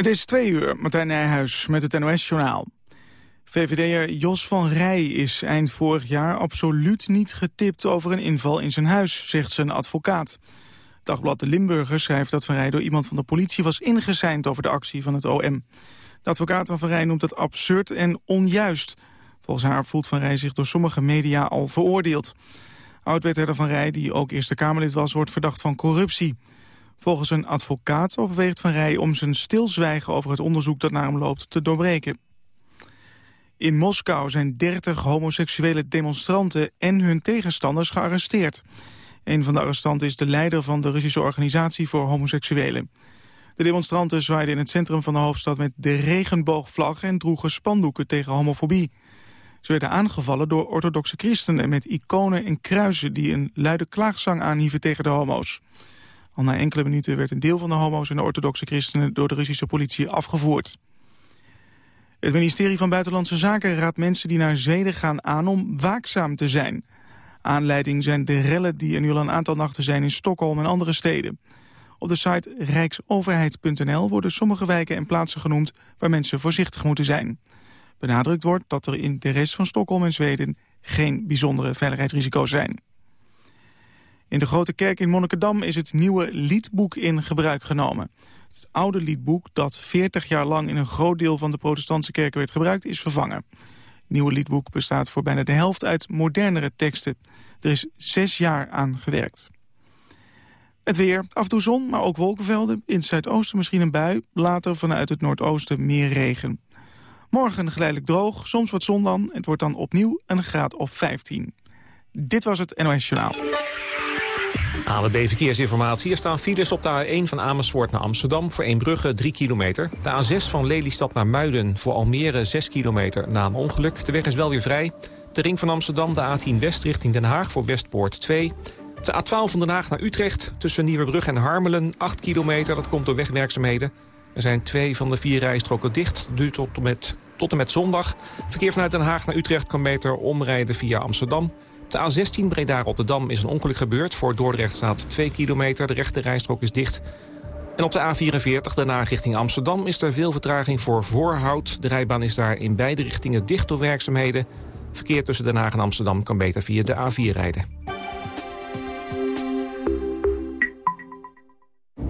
Het is twee uur, Martijn Nijhuis met het NOS-journaal. VVD'er Jos van Rij is eind vorig jaar absoluut niet getipt over een inval in zijn huis, zegt zijn advocaat. Dagblad De Limburger schrijft dat Van Rij door iemand van de politie was ingezeind over de actie van het OM. De advocaat van Van Rij noemt het absurd en onjuist. Volgens haar voelt Van Rij zich door sommige media al veroordeeld. Oud-wethouder Van Rij, die ook Eerste Kamerlid was, wordt verdacht van corruptie. Volgens een advocaat overweegt Van Rij om zijn stilzwijgen over het onderzoek dat naar hem loopt te doorbreken. In Moskou zijn 30 homoseksuele demonstranten en hun tegenstanders gearresteerd. Een van de arrestanten is de leider van de Russische organisatie voor homoseksuelen. De demonstranten zwaaiden in het centrum van de hoofdstad met de regenboogvlag en droegen spandoeken tegen homofobie. Ze werden aangevallen door orthodoxe christenen met iconen en kruisen die een luide klaagzang aanhieven tegen de homo's. Al na enkele minuten werd een deel van de homo's en de orthodoxe christenen door de Russische politie afgevoerd. Het ministerie van Buitenlandse Zaken raadt mensen die naar Zweden gaan aan om waakzaam te zijn. Aanleiding zijn de rellen die er nu al een aantal nachten zijn in Stockholm en andere steden. Op de site rijksoverheid.nl worden sommige wijken en plaatsen genoemd waar mensen voorzichtig moeten zijn. Benadrukt wordt dat er in de rest van Stockholm en Zweden geen bijzondere veiligheidsrisico's zijn. In de Grote Kerk in Monnikendam is het nieuwe liedboek in gebruik genomen. Het oude liedboek, dat 40 jaar lang in een groot deel van de protestantse kerken werd gebruikt, is vervangen. Het nieuwe liedboek bestaat voor bijna de helft uit modernere teksten. Er is zes jaar aan gewerkt. Het weer, af en toe zon, maar ook wolkenvelden. In het zuidoosten misschien een bui, later vanuit het noordoosten meer regen. Morgen geleidelijk droog, soms wat zon dan. Het wordt dan opnieuw een graad of 15. Dit was het NOS Journaal. ANWB Verkeersinformatie. Er staan files op de A1 van Amersfoort naar Amsterdam... voor Eembrugge 3 kilometer. De A6 van Lelystad naar Muiden voor Almere 6 kilometer na een ongeluk. De weg is wel weer vrij. De ring van Amsterdam, de A10 West richting Den Haag voor Westpoort 2. De A12 van Den Haag naar Utrecht tussen Nieuwebrug en Harmelen 8 kilometer. Dat komt door wegwerkzaamheden. Er zijn twee van de vier rijstroken dicht, duurt tot en met, tot en met zondag. Verkeer vanuit Den Haag naar Utrecht kan beter omrijden via Amsterdam... De A16 Breda-Rotterdam is een ongeluk gebeurd. Voor Dordrecht staat 2 kilometer. De rechte rijstrook is dicht. En op de A44, daarna richting Amsterdam, is er veel vertraging voor Voorhout. De rijbaan is daar in beide richtingen dicht door werkzaamheden. Verkeer tussen Den Haag en Amsterdam kan beter via de A4 rijden.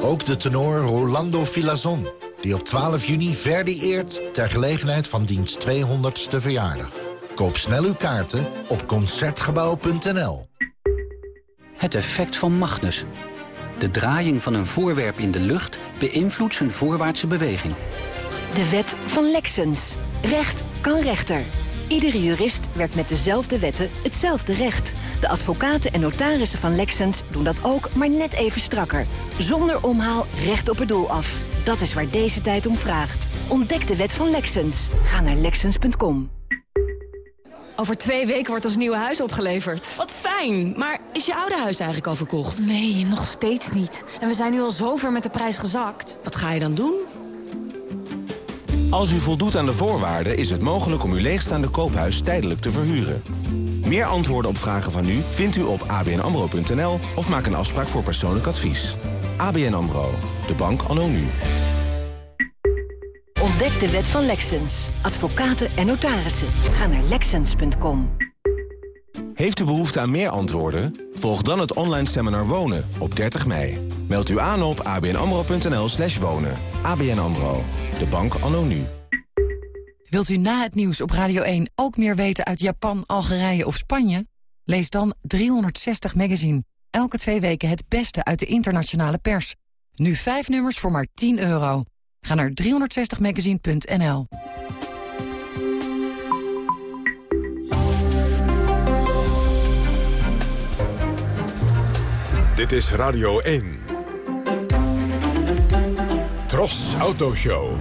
Ook de tenor Rolando Filazon, die op 12 juni Verdi eert... ter gelegenheid van diens 200ste verjaardag. Koop snel uw kaarten op Concertgebouw.nl. Het effect van Magnus. De draaiing van een voorwerp in de lucht beïnvloedt zijn voorwaartse beweging. De wet van Lexens. Recht kan rechter. Iedere jurist werkt met dezelfde wetten hetzelfde recht. De advocaten en notarissen van Lexens doen dat ook, maar net even strakker. Zonder omhaal recht op het doel af. Dat is waar deze tijd om vraagt. Ontdek de wet van Lexens. Ga naar Lexens.com. Over twee weken wordt ons nieuwe huis opgeleverd. Wat fijn, maar is je oude huis eigenlijk al verkocht? Nee, nog steeds niet. En we zijn nu al zover met de prijs gezakt. Wat ga je dan doen? Als u voldoet aan de voorwaarden is het mogelijk om uw leegstaande koophuis tijdelijk te verhuren. Meer antwoorden op vragen van u vindt u op abnamro.nl of maak een afspraak voor persoonlijk advies. ABN AMRO, de bank anno nu. Ontdek de wet van Lexens. Advocaten en notarissen. Ga naar Lexens.com. Heeft u behoefte aan meer antwoorden? Volg dan het online seminar Wonen op 30 mei. Meld u aan op abnamro.nl slash wonen. ABN AMRO, de bank anno nu. Wilt u na het nieuws op Radio 1 ook meer weten uit Japan, Algerije of Spanje? Lees dan 360 Magazine. Elke twee weken het beste uit de internationale pers. Nu vijf nummers voor maar 10 euro. Ga naar 360magazine.nl. Dit is Radio 1. Tros Autoshow.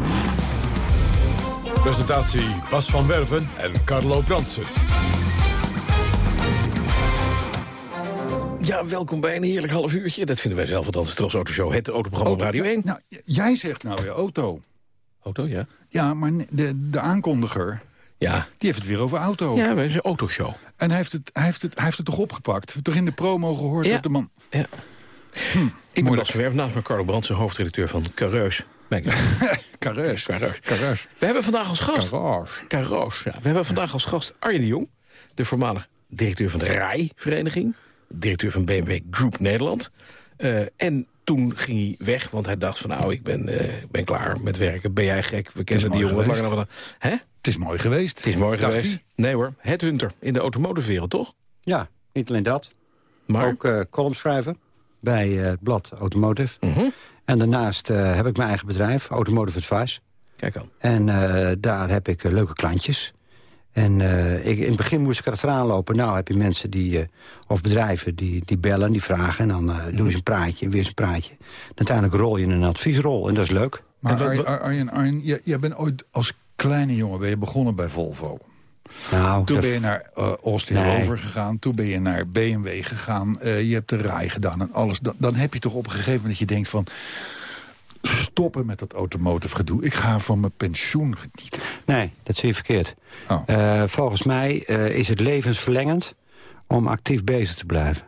Presentatie Bas van Werven en Carlo Brandsen. Ja, welkom bij een heerlijk half uurtje. Dat vinden wij zelf althans, de Tros Autoshow, het autoprogramma op Radio 1. Nou, jij zegt nou weer auto. Auto, ja. Ja, maar de, de aankondiger, Ja, die heeft het weer over auto. ja we zijn een autoshow. En hij heeft, het, hij, heeft het, hij heeft het toch opgepakt? We hebben toch in de promo gehoord Ja. dat de man... Ja. Ik ben Bas van Werven, naast me Carlo Brandsen, hoofdredacteur van. Carreus. Careus. Carreus. We hebben vandaag als gast... Carreus. Careus, ja. We hebben vandaag als gast Arjen de Jong, de voormalig directeur van de RAI-vereniging. Directeur van BMW Group Nederland. Eh, en toen ging hij weg, want hij dacht van nou, ik ben, eh, ben klaar met werken. Ben jij gek? We kennen die jongen langer. Hè? Het is mooi geweest. Het is mooi Dacht geweest. Nee hoor, headhunter in de automotive toch? Ja, niet alleen dat. Maar? Ook uh, columnschrijver bij uh, het blad Automotive. Mhm. En daarnaast uh, heb ik mijn eigen bedrijf, Automotive Advice. Kijk aan. En uh, daar heb ik leuke klantjes. En ik, in het begin moest ik er achteraan lopen. Nou heb je mensen die, of bedrijven die, die bellen, die vragen. En dan Mhm. doen ze een praatje, en weer eens een praatje. En uiteindelijk rol je in een adviesrol. En dat is leuk. Maar Ar- Ar- Arjen, Arjen jij, jij bent ooit als kleine jongen ben je begonnen bij Volvo. Nou, Toen ben je naar uh, Austin Nee. Rover gegaan. Toen ben je naar BMW gegaan. Uh, je hebt de RAI gedaan en alles. Dan, dan heb je toch op een gegeven moment dat je denkt van... stoppen met dat automotive gedoe. Ik ga van mijn pensioen genieten. Nee, dat zie je verkeerd. Oh. Uh, volgens mij uh, is het levensverlengend om actief bezig te blijven.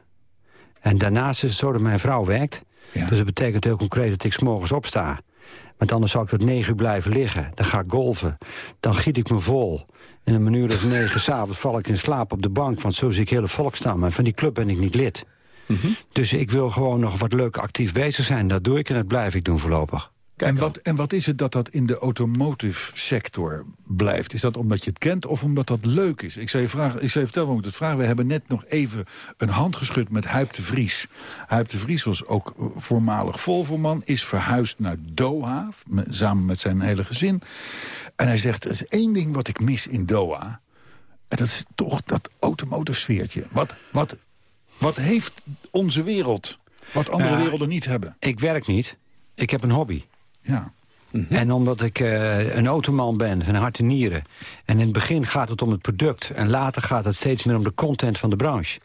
En daarnaast is het zo dat mijn vrouw werkt. Ja. Dus dat betekent heel concreet dat ik 's morgens opsta. Want anders zou ik tot negen uur blijven liggen. Dan ga ik golven. Dan giet ik me vol. En een uur of negen s'avonds val ik in slaap op de bank. Want zo zie ik hele volkstammen. En van die club ben ik niet lid. Dus ik wil gewoon nog wat leuk actief bezig zijn. Dat doe ik en dat blijf ik doen voorlopig. En wat, en wat is het dat dat in de automotive sector blijft? Is dat omdat je het kent of omdat dat leuk is? Ik zou je, vragen, ik zou je vertellen waarom ik het vraag. We hebben net nog even een hand geschud met Huip de Vries. Huip de Vries was ook voormalig Volvo-man. Is verhuisd naar Doha, me- samen met zijn hele gezin. En hij zegt, er is één ding wat ik mis in Doha. En dat is toch dat automotive sfeertje. Wat, wat, wat heeft onze wereld, wat andere werelden niet hebben? Ik werk niet. Ik heb een hobby. Ja. En omdat ik eh, een automan ben van hart en nieren... en in het begin gaat het om het product... en later gaat het steeds meer om de content van de branche...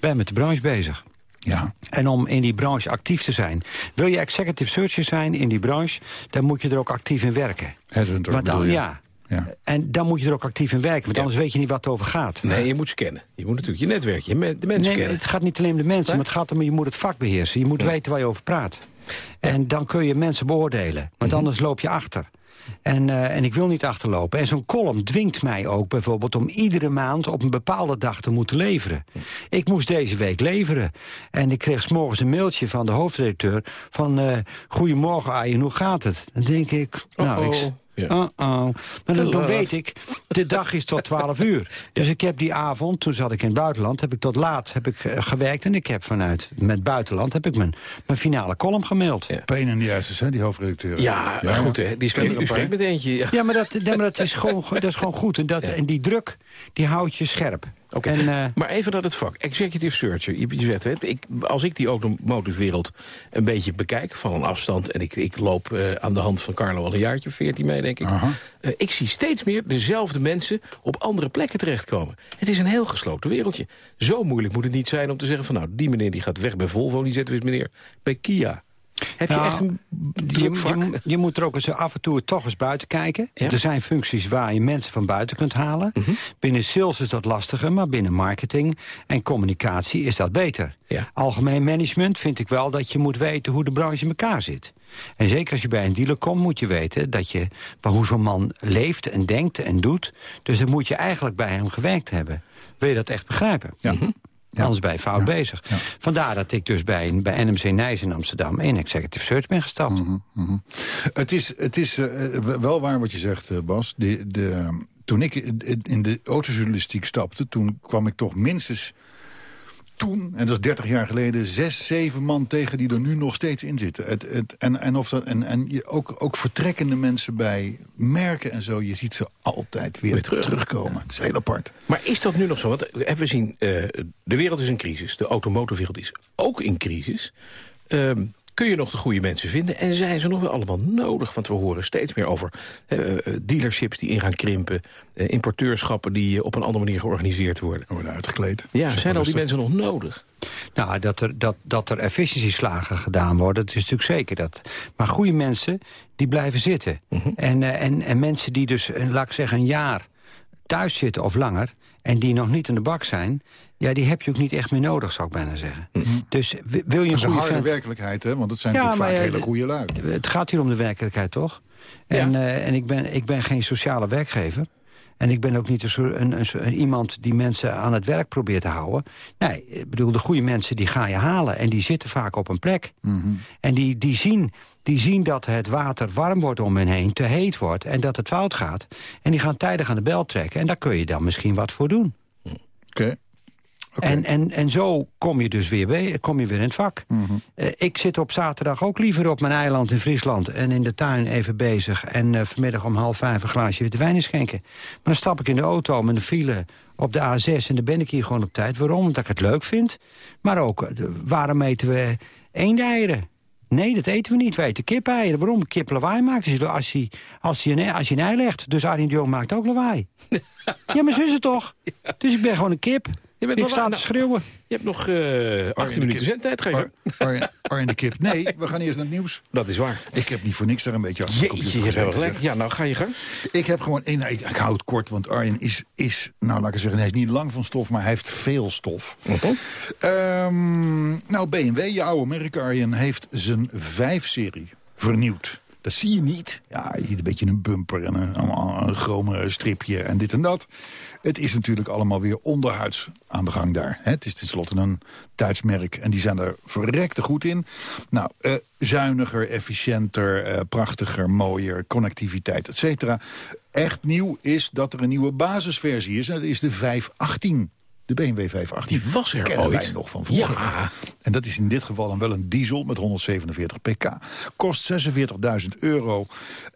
ben met de branche bezig. Ja. En om in die branche actief te zijn. Wil je executive searcher zijn in die branche... dan moet je er ook actief in werken. Headhunter Want dan, bedoel je? ja. Ja. En dan moet je er ook actief in werken. Want anders weet je niet wat het over gaat. Nee, je moet ze kennen. Je moet natuurlijk je netwerk, je me- de mensen Nee, kennen. het gaat niet alleen om de mensen, maar het gaat om je moet het vak beheersen. Je moet weten waar je over praat. En dan kun je mensen beoordelen. Want Mhm. anders loop je achter. En, eh, en ik wil niet achterlopen. En zo'n column dwingt mij ook bijvoorbeeld om iedere maand op een bepaalde dag te moeten leveren. Ik moest deze week leveren. En ik kreeg 's morgens een mailtje van de hoofdredacteur van... eh Goedemorgen Arjen, hoe gaat het? Dan denk ik, nou, ik, Ja. uh-oh. Maar Te dan, weet ik, de dag is tot 12 uur. Dus ik heb die avond, toen zat ik in het buitenland... heb ik tot laat heb ik, eh, gewerkt en ik heb vanuit met buitenland... heb ik mijn, mijn finale column gemaild. Ja, Pain in the asses, hè, die hoofdredacteur. Ja, goed, hè, die spreekt, u spreekt met eentje. Ja. maar, dat, nee, maar dat, is gewoon, dat is gewoon goed. En, dat, en die druk, die houdt je scherp. Oké. Eh, Maar even naar het vak. Executive searcher. Je, je zegt, hè, ik, als ik die automotive wereld een beetje bekijk van een afstand... en ik, ik loop eh, aan de hand van Carlo al een jaartje, 14 mee denk ik... eh, ik zie steeds meer dezelfde mensen op andere plekken terechtkomen. Het is een heel gesloten wereldje. Zo moeilijk moet het niet zijn om te zeggen van... nou, die meneer die gaat weg bij Volvo, die zetten we eens meneer bij Kia. Heb je Nou, echt een je, druk vak? je, je moet er ook eens af en toe toch eens buiten kijken. Ja. Er zijn functies waar je mensen van buiten kunt halen. Mhm. Binnen sales is dat lastiger, maar binnen marketing en communicatie is dat beter. Ja. Algemeen management vind ik wel dat je moet weten hoe de branche in elkaar zit. En zeker als je bij een dealer komt, moet je weten dat je, maar hoe zo'n man leeft en denkt en doet. Dus dan moet je eigenlijk bij hem gewerkt hebben. Wil je dat echt begrijpen? Ja. Mhm. Anders ben je fout bezig. Vandaar dat ik dus bij, bij NMC Nijs in Amsterdam in Executive Search ben gestapt. Mhm. Het is, het is eh, wel waar wat je zegt, eh, Bas. De, de, toen ik in de autojournalistiek stapte... toen kwam ik toch minstens toen, en dat is 30 jaar geleden... zes, zeven man tegen die er nu nog steeds in zitten. Het, het, en en, of dat, en, en je, ook, ook vertrekkende mensen bij merken en zo... je ziet ze altijd weer, Weer terug. terugkomen. Het is heel apart. Maar is dat nu nog zo? Want eh, we zien, eh, de wereld is in crisis. De automotorwereld is ook in crisis. Ehm, kun je nog de goede mensen vinden? En zijn ze nog wel allemaal nodig? Want we horen steeds meer over eh, eh, dealerships die in gaan krimpen... eh, importeurschappen die op een andere manier georganiseerd worden. Worden uitgekleed. Ja, zijn al die mensen nog nodig? Nou, dat er, dat, dat er efficiëntieslagen gedaan worden, dat is natuurlijk zeker dat. Maar goede mensen, die blijven zitten. en, eh, en, en mensen die dus, laat ik zeggen, een jaar thuis zitten of langer... en die nog niet in de bak zijn... ja, die heb je ook niet echt meer nodig, zou ik bijna zeggen. Dus w- wil je Dat een is een goede harde vent... werkelijkheid, hè? Want het zijn Ja, natuurlijk maar vaak ja, hele de- goede lui. Het gaat hier om de werkelijkheid, toch? En, eh, en ik, ben, ik ben geen sociale werkgever. En ik ben ook niet een, een, een, een- iemand die mensen aan het werk probeert te houden. Nee, ik bedoel, de goede mensen die ga je halen. En die zitten vaak op een plek. En die, die, zien, die zien dat het water warm wordt om hen heen, te heet wordt... en dat het fout gaat. En die gaan tijdig aan de bel trekken. En daar kun je dan misschien wat voor doen. Oké. En, en, en zo kom je dus weer, bij, kom je weer in het vak. Eh, ik zit op zaterdag ook liever op mijn eiland in Friesland... en in de tuin even bezig. En eh, vanmiddag om half vijf een glaasje witte wijn schenken. Maar dan stap ik in de auto met een file op de A6... en dan ben ik hier gewoon op tijd. Waarom? Omdat ik het leuk vind. Maar ook, eh, de- waarom eten we eendeieren? Nee, dat eten we niet. We eten kipeieren. Waarom? Kip lawaai maakt dus als hij, als hij, een, als hij een ei legt. Dus Arjen de Jong maakt ook lawaai. ja, maar zo is het toch? Dus ik ben gewoon een kip. Je bent ik wel sta aan- te schreeuwen. Je hebt nog eh 18 minuten zendtijd, je? Arjen, de Kip. Nee, we gaan eerst naar het nieuws. Dat is waar. Ik heb niet voor niks daar een beetje Jeetje, computer je hebt gelijk. Ja, nou ga je gang. Ik heb gewoon... één- nou, ik, ik hou het kort, want Arjen is, is... Nou, laat ik zeggen, hij is niet lang van stof, maar hij heeft veel stof. Ehm, nou, BMW, je oude merk Arjen, heeft zijn 5-serie vernieuwd. Dat zie je niet. Ja, je ziet een beetje een bumper en een, een, een chrome stripje en dit en dat. Het is natuurlijk allemaal weer onderhuids aan de gang daar. Het is tenslotte een Duits merk en die zijn er verrekte goed in. Nou, eh, zuiniger, efficiënter, eh, prachtiger, mooier, connectiviteit, et cetera. Echt nieuw is dat er een nieuwe basisversie is en dat is de 518. De BMW 518. Die was er Kennen ooit. wij nog van vroeger. Ja. En dat is in dit geval dan wel een diesel met 147 pk. Kost 46.000 euro.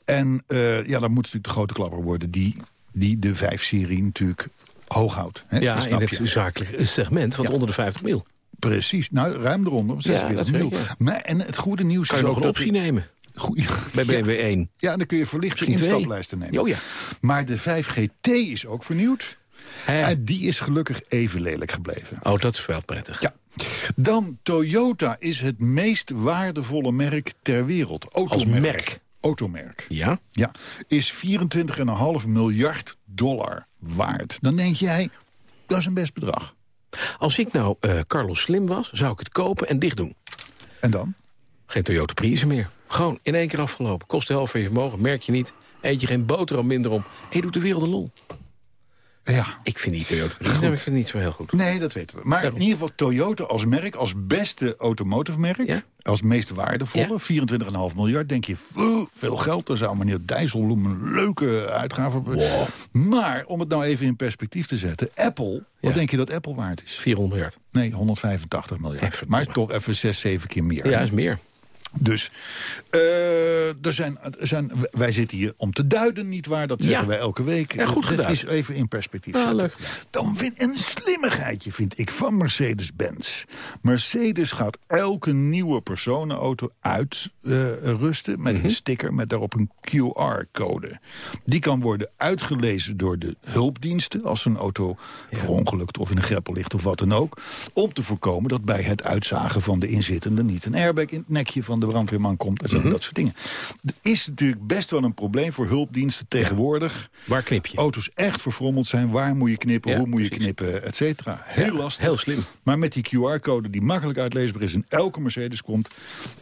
En eh, ja, dat moet natuurlijk de grote klapper worden... die, die de 5-serie natuurlijk hoog houdt. Hè? Ja, in het zakelijk segment, want Ja. onder de 50 mil. Precies, nou ruim eronder, 46 dat weet mil. ja. Maar, en het goede nieuws Kan je is nog ook een dat... optie nemen? Goeie, Bij BMW 1. Ja, en dan kun je verlichte instaplijsten nemen. Oh ja. Maar de 5GT is ook vernieuwd. En die is gelukkig even lelijk gebleven. Oh, dat is wel prettig. Ja. Dan Toyota is het meest waardevolle merk ter wereld. Automerk. Als merk? Automerk. Ja? Ja. Is 24,5 miljard dollar waard. Dan denk jij, dat is een best bedrag. Als ik nou eh, Carlos Slim was, zou ik het kopen en dicht doen. En dan? Geen Toyota Prius meer. Gewoon in één keer afgelopen. Kost de helft van je vermogen, merk je niet. Eet je geen boterham minder om. En je doet de wereld een lol. Ja. Ik vind die Toyota Prius nou, ik vind het niet zo heel goed. Nee, dat weten we. Maar in ieder geval Toyota als merk, als beste automotive merk... als meest waardevolle, 24,5 miljard... denk je, "Veel- geld, daar zou meneer Dijsselbloem een leuke uitgave... hebben. Maar, om het nou even in perspectief te zetten... Apple, wat denk je dat Apple waard is? 400 miljard. Nee, 185 miljard. Maar toch even 6, 7 keer meer. Ja, is meer. Dus eh, er zijn, er zijn, wij zitten hier om te duiden, nietwaar? Dat zeggen Ja. wij elke week. Ja, goed Dat gedaan. is even in perspectief Ah, zetten. Dan vind een slimmigheidje, vind ik, van Mercedes-Benz. Mercedes gaat elke nieuwe personenauto uitrusten... met Mhm. een sticker met daarop een QR-code. Die kan worden uitgelezen door de hulpdiensten... als een auto verongelukt of in een greppel ligt of wat dan ook... om te voorkomen dat bij het uitzagen van de inzittende... niet een airbag in het nekje van de brandweerman komt. En zo, Mhm. dat soort dingen. Er is natuurlijk best wel een probleem voor hulpdiensten tegenwoordig. Waar knip je? Auto's echt verfrommeld zijn. Waar moet je knippen, Ja, hoe moet je knippen, et cetera. Heel Ja, lastig. heel slim. Maar met die QR-code die makkelijk uitleesbaar is... in elke Mercedes komt,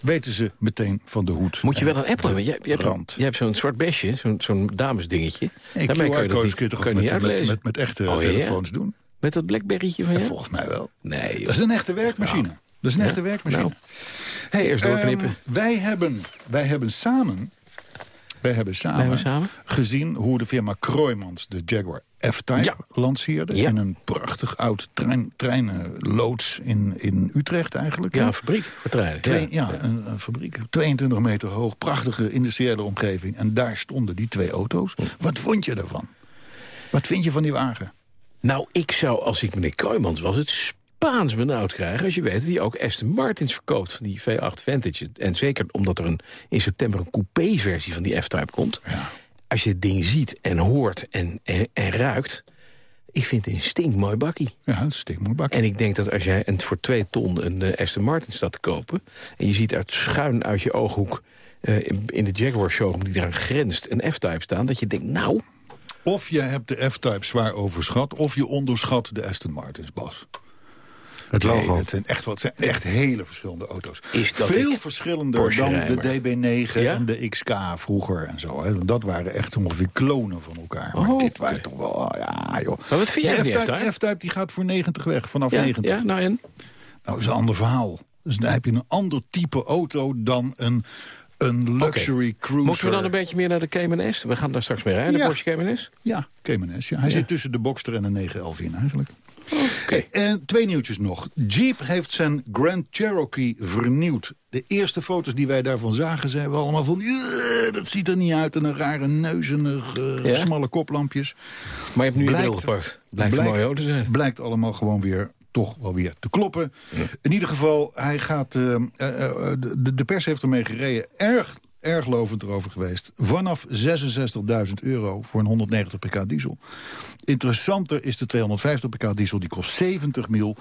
weten ze meteen van de hoed. Moet je wel en een Apple hebben. Je, hebt- je hebt, hebt zo'n zwart besje, zo'n zo'n damesdingetje. Nee, QR-codes kun je toch met, met, met, met echte Oh, ja. telefoons doen? Met dat Blackberrytje van je? Volgens mij wel. Nee, joh. Dat is een echte werkmachine. Dat is een Ja? echte werkmachine. Nou, hey, eerst doorknippen. ehm, wij, hebben, wij hebben samen... Wij hebben samen, Wij hebben samen? gezien hoe de firma Kroijmans de Jaguar F-Type Ja. lanceerde. Ja. In een prachtig oud trein, treinloods in, in Utrecht eigenlijk. Ja, een fabriek voor treinen. Twee, ja. ja, Een, een fabriek. 22 meter hoog, prachtige industriële omgeving. En daar stonden die twee auto's. Wat vond je ervan? Wat vind je van die wagen? Nou, ik zou, als ik meneer Kruijmans was, het paans benauwd krijgen als je weet dat hij ook Aston Martins verkoopt van die V8 Vantage. En zeker omdat er een, in september een coupé-versie van die F-Type komt. Als je het ding ziet en hoort en, en, en ruikt... Ik vind het een stinkmooi bakkie. Ja, een stinkmooi bakkie. En ik denk dat als jij een, voor twee ton een uh, Aston Martin staat te kopen... en je ziet uit schuin uit je ooghoek uh, in, in, de Jaguar showroom die eraan grenst een F-Type staan... dat je denkt, nou... Of je hebt de F-Type zwaar overschat... of je onderschat de Aston Martins, Bas. Het logo. Nee, het zijn echt, wat, het zijn echt hele verschillende auto's. Is dat Veel verschillender Porsche dan rijmer? de DB9 Ja? en de XK vroeger en zo. Hè. Want Dat waren echt ongeveer klonen van elkaar. Maar Oh, dit waren toch wel, ja joh. Maar wat vind jij F-Type, F-Type? Die gaat voor 90 weg, vanaf Ja, 90. ja, nou en? Nou, is een ander verhaal. Dus dan heb je een ander type auto dan een, een luxury cruiser. Moeten we dan een beetje meer naar de Cayman S? We gaan daar straks mee rijden, de. Porsche Cayman S. Ja, Cayman S. Ja. Hij Ja. zit tussen de Boxster en de 911 in eigenlijk. Oké. En twee nieuwtjes nog. Jeep heeft zijn Grand Cherokee vernieuwd. De eerste foto's die wij daarvan zagen, zeiden we allemaal van... "Eh, dat ziet er niet uit en een rare neus en eh, Ja? smalle koplampjes. Maar je hebt nu je Blijkt- bril gepakt. Blijkt mooie auto te zijn. Blijkt allemaal gewoon weer toch wel weer te kloppen. In ieder geval, hij gaat, eh, eh, eh, de, de pers heeft ermee gereden. Erg, erg lovend erover geweest. Vanaf 66.000 euro voor een 190 pk diesel. Interessanter is de 250 pk diesel, die kost 70 mil.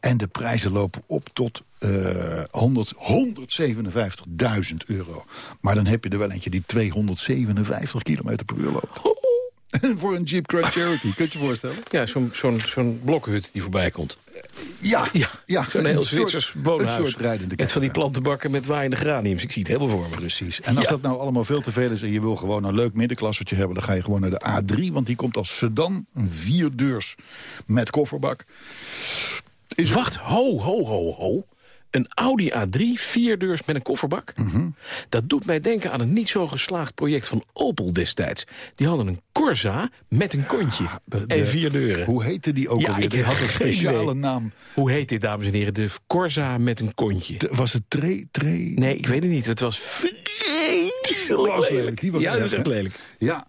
En de prijzen lopen op tot eh 100 157.000 euro. Maar dan heb je er wel eentje die 257 km per uur loopt. voor een Jeep Grand Cherokee, kun je je voorstellen? Ja, zo'n zo'n zo'n blokhut die voorbij komt. Ja, ja, ja. Zo'n heel een Zwitsers soort- woonhuis. Een soort rijdende Met van die plantenbakken met waaiende graniums. Ik zie het helemaal voor me. Precies. En als Ja. dat nou allemaal veel te veel is en je wil gewoon een leuk middenklassertje hebben... dan ga je gewoon naar de A3, want die komt als sedan. Een vierdeurs met kofferbak. Is Wacht, ho, ho, ho, ho. Een Audi A3, vierdeurs met een kofferbak? Mhm. Dat doet mij denken aan een niet zo geslaagd project van Opel destijds. Die hadden een Corsa met een kontje de- en vier deuren. Hoe heette die ook Ja, alweer? Die had een speciale idee. naam. Hoe heet dit, dames en heren? De Corsa met een kontje. De- was het tre... tre... Nee, ik weet het niet. Het was vreselijk was lelijk. Die was ja, dat was echt lelijk. Ja,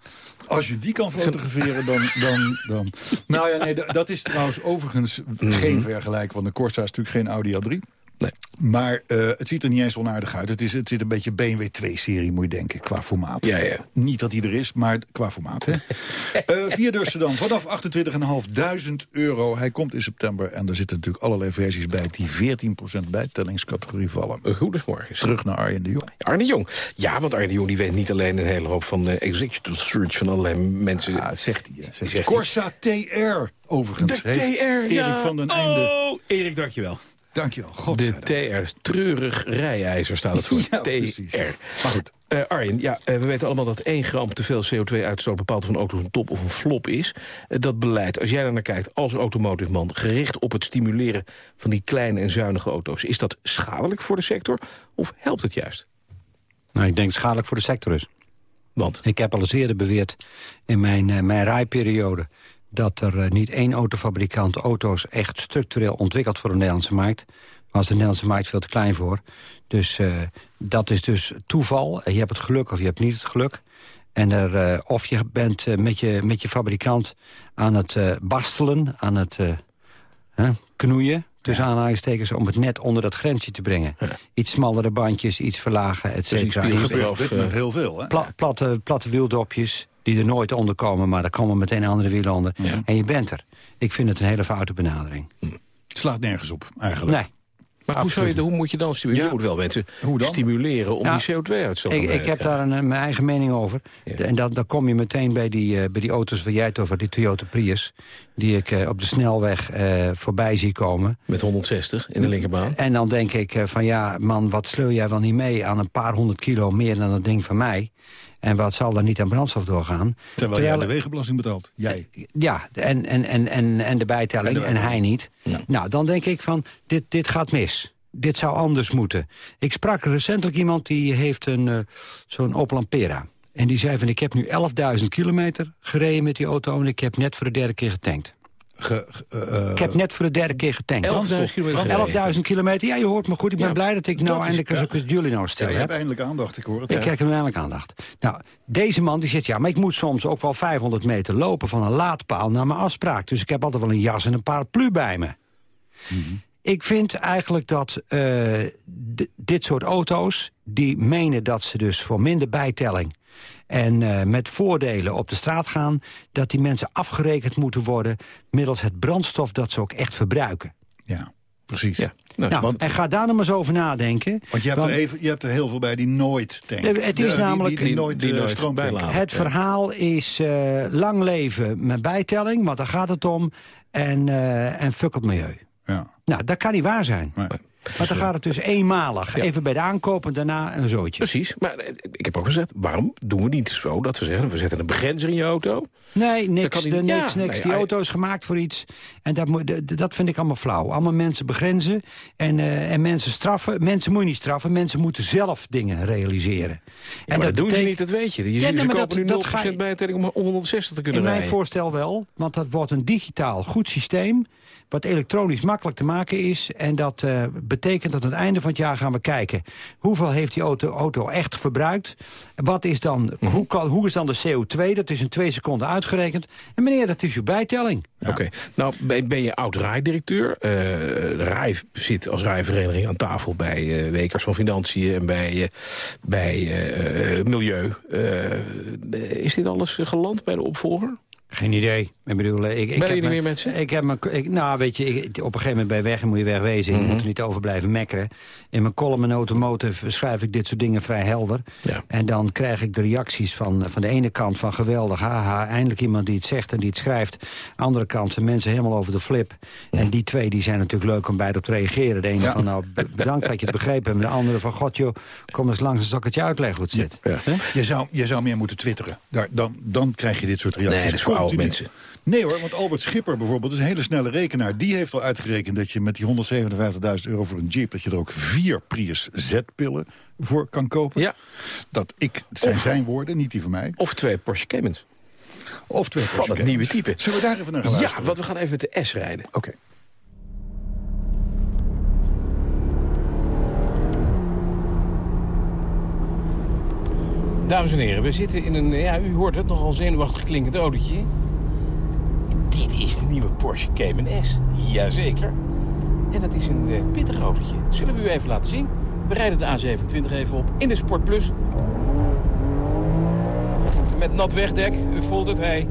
als je die kan fotograferen, dan... dan, dan... Nou ja, nee, dat is trouwens overigens geen vergelijk... want de Corsa is natuurlijk geen Audi A3. Nee. Maar eh, het ziet er niet eens onaardig uit. Het, is, het zit een beetje BMW 2-serie, moet je denken, qua formaat. Ja, ja. Niet dat hij er is, maar qua formaat. Hè? Eh vierdeurs dan, vanaf 28.500 euro. Hij komt in september en er zitten natuurlijk allerlei versies bij... die 14% bijtellingscategorie vallen. Goedemorgen. Terug naar Arjen de Jong. Arne Jong. Ja, want Arne Jong die weet niet alleen een hele hoop van de executive search van allerlei mensen. Ja, dat zegt hij. zegt. Corsa TR, overigens. de heeft TR, Erik ja. van den Einde. Oh, Erik, dankjewel. Dankjewel, De. TR, treurig rijijzer staat het voor. Ja, TR. precies. Maar goed. Eh, Arjen, ja, eh, we weten allemaal dat 1 gram te veel CO2-uitstoot bepaalt of een auto een top of een flop is. Eh, dat beleid, als jij daar naar kijkt als automotive man, gericht op het stimuleren van die kleine en zuinige auto's, is dat schadelijk voor de sector of helpt het juist? Nou, ik denk het schadelijk voor de sector is. Want? Ik heb al eens eerder beweerd in mijn, mijn rijperiode... dat er eh, niet één autofabrikant auto's echt structureel ontwikkelt voor de Nederlandse markt. Maar is de Nederlandse markt veel te klein voor. Dus eh, dat is dus toeval. Je hebt het geluk of je hebt niet het geluk. En er, eh, of je bent eh, met, je, met je fabrikant aan het eh, bastelen, aan het eh, knoeien... tussen aanhalingstekens, om het net onder dat grensje te brengen. Iets smallere bandjes, iets verlagen, et Dus cetera. spiegel Iets- eraf, Dit eh, met heel veel, hè? Pla- platte, platte wieldopjes die er nooit onder komen... maar er komen meteen andere wielen onder. En je bent er. Ik vind het een hele foute benadering. Het slaat nergens op, eigenlijk. Nee. Maar hoe, zou je, hoe moet je dan stimuleren? Ja. Je moet wel mensen Hoe dan? stimuleren om Ja. die CO2-uitstoot Ik, ik heb daar een, eh, mijn eigen mening over. En dan, dan kom je meteen bij die, eh, bij die auto's waar jij het over... die Toyota Prius, die ik eh, op de snelweg eh, voorbij zie komen. Met 160 in de linkerbaan. En dan denk ik eh, van ja, man, wat sleur jij wel niet mee... aan een paar honderd kilo meer dan dat ding van mij... En wat zal er niet aan brandstof doorgaan? Terwijl jij de wegenbelasting betaalt. Jij. Ja, en, en, en, en, en de bijtelling, En hij niet. Nou, dan denk ik van, dit, dit gaat mis. Dit zou anders moeten. Ik sprak recentelijk iemand die heeft een eh, zo'n Opel Ampera. En die zei van, ik heb nu 11.000 kilometer gereden met die auto... en ik heb net voor de derde keer getankt. Ge, ge- eh, ik heb net voor de derde keer getankt. 11.000 kilometer 11.000 kilometer, ja, je hoort me goed. Ik ben Ja, blij dat ik dat nou is- eindelijk eens ja. jullie nou stil ja, heb. hebt eindelijk aandacht, ik hoor het. Ik krijg er eindelijk aandacht. Nou, deze man die zegt, ja, maar ik moet soms ook wel 500 meter lopen... van een laadpaal naar mijn afspraak. Dus ik heb altijd wel een jas en een paraplu bij me. Ik vind eigenlijk dat eh, dit soort auto's... die menen dat ze dus voor minder bijtelling... en eh, met voordelen op de straat gaan... dat die mensen afgerekend moeten worden... middels het brandstof dat ze ook echt verbruiken. Ja, precies. Nou, want, en ga daar nog maar eens over nadenken. want je hebt, er even, je hebt er heel veel bij die nooit tanken. Het is De- namelijk- Die, die, nooit, die eh, nooit stroom tanken. Het verhaal is eh, lang leven met bijtelling, want daar gaat het om. En, eh en fuck het milieu. Ja. Nou, dat kan niet waar zijn. Maar dan gaat het dus eenmalig. Even bij de aankoop en daarna een zootje. Precies, maar eh, ik heb ook gezegd, waarom doen we niet zo dat we zeggen... we zetten een begrenzer in je auto? Nee, niks. die- de, niks, Ja, niks. nee, die auto is gemaakt voor iets. En dat, dat vind ik allemaal flauw. Allemaal mensen begrenzen. En, eh, en mensen straffen. Mensen moet je niet straffen. Mensen moeten zelf dingen realiseren. Ja, maar dat, doen ze niet, dat weet je. Je Ja, nee, ze kopen dat- nu 0% dat ga je- bijtelling om 160 te kunnen In mijn rijden. voorstel wel, want dat wordt een digitaal goed systeem... wat elektronisch makkelijk te maken is. En dat betekent dat aan het einde van het jaar gaan we kijken... hoeveel heeft die auto, auto echt verbruikt? Wat is dan, Mhm. hoe, kan, hoe is dan de CO2? Dat is in twee seconden uitgerekend. En meneer, dat is uw bijtelling. Oké, nou ben, je oud-rijdirecteur. Eh de RAI zit als rijvereniging aan tafel bij eh, Wekers van Financiën en bij, eh, bij Milieu. Is dit alles geland bij de opvolger? Geen idee. Ik bedoel, ik, ik Ben je heb niet me- meer met ze? Ik heb me, ik, nou, weet je, ik, op een gegeven moment ben je weg en moet je wegwezen. Je Mhm. moet er niet over blijven mekkeren. In mijn column in Automotive schrijf ik dit soort dingen vrij helder. Ja. En dan krijg ik de reacties van, van de ene kant van geweldig. Haha, eindelijk iemand die het zegt en die het schrijft. Andere kant zijn mensen helemaal over de flip. En die twee die zijn natuurlijk leuk om bij op te reageren. De ene Ja. van, nou, be- bedankt dat je het begrepen hebt. En de andere van, god joh, kom eens langs en zal ik het je uitleggen hoe het zit. Hè? Je zou, je zou meer moeten twitteren. Daar, dan, dan krijg je dit soort reacties. Nee, dat is voor oude mensen. Nee hoor, want Albert Schipper bijvoorbeeld is een hele snelle rekenaar. Die heeft al uitgerekend dat je met die 157.000 euro voor een Jeep... dat je er ook vier Prius Z-pillen voor kan kopen. Ja. Dat ik, het zijn Of- zijn woorden, niet die van mij. Of twee Porsche Caymans. Of twee Van Porsche het nieuwe type. Zullen we daar even naar gaan Ja, luisteren? want we gaan even met de S rijden. Oké. Dames en heren, we zitten in een, ja, u hoort het, nogal zenuwachtig klinkend autootje. Dit is de nieuwe Porsche Cayman S. Jazeker. En dat is een eh, pittig autootje. Dat zullen we u even laten zien. We rijden de A27 even op in de Sport Plus. Met nat wegdek, u voelt het, hij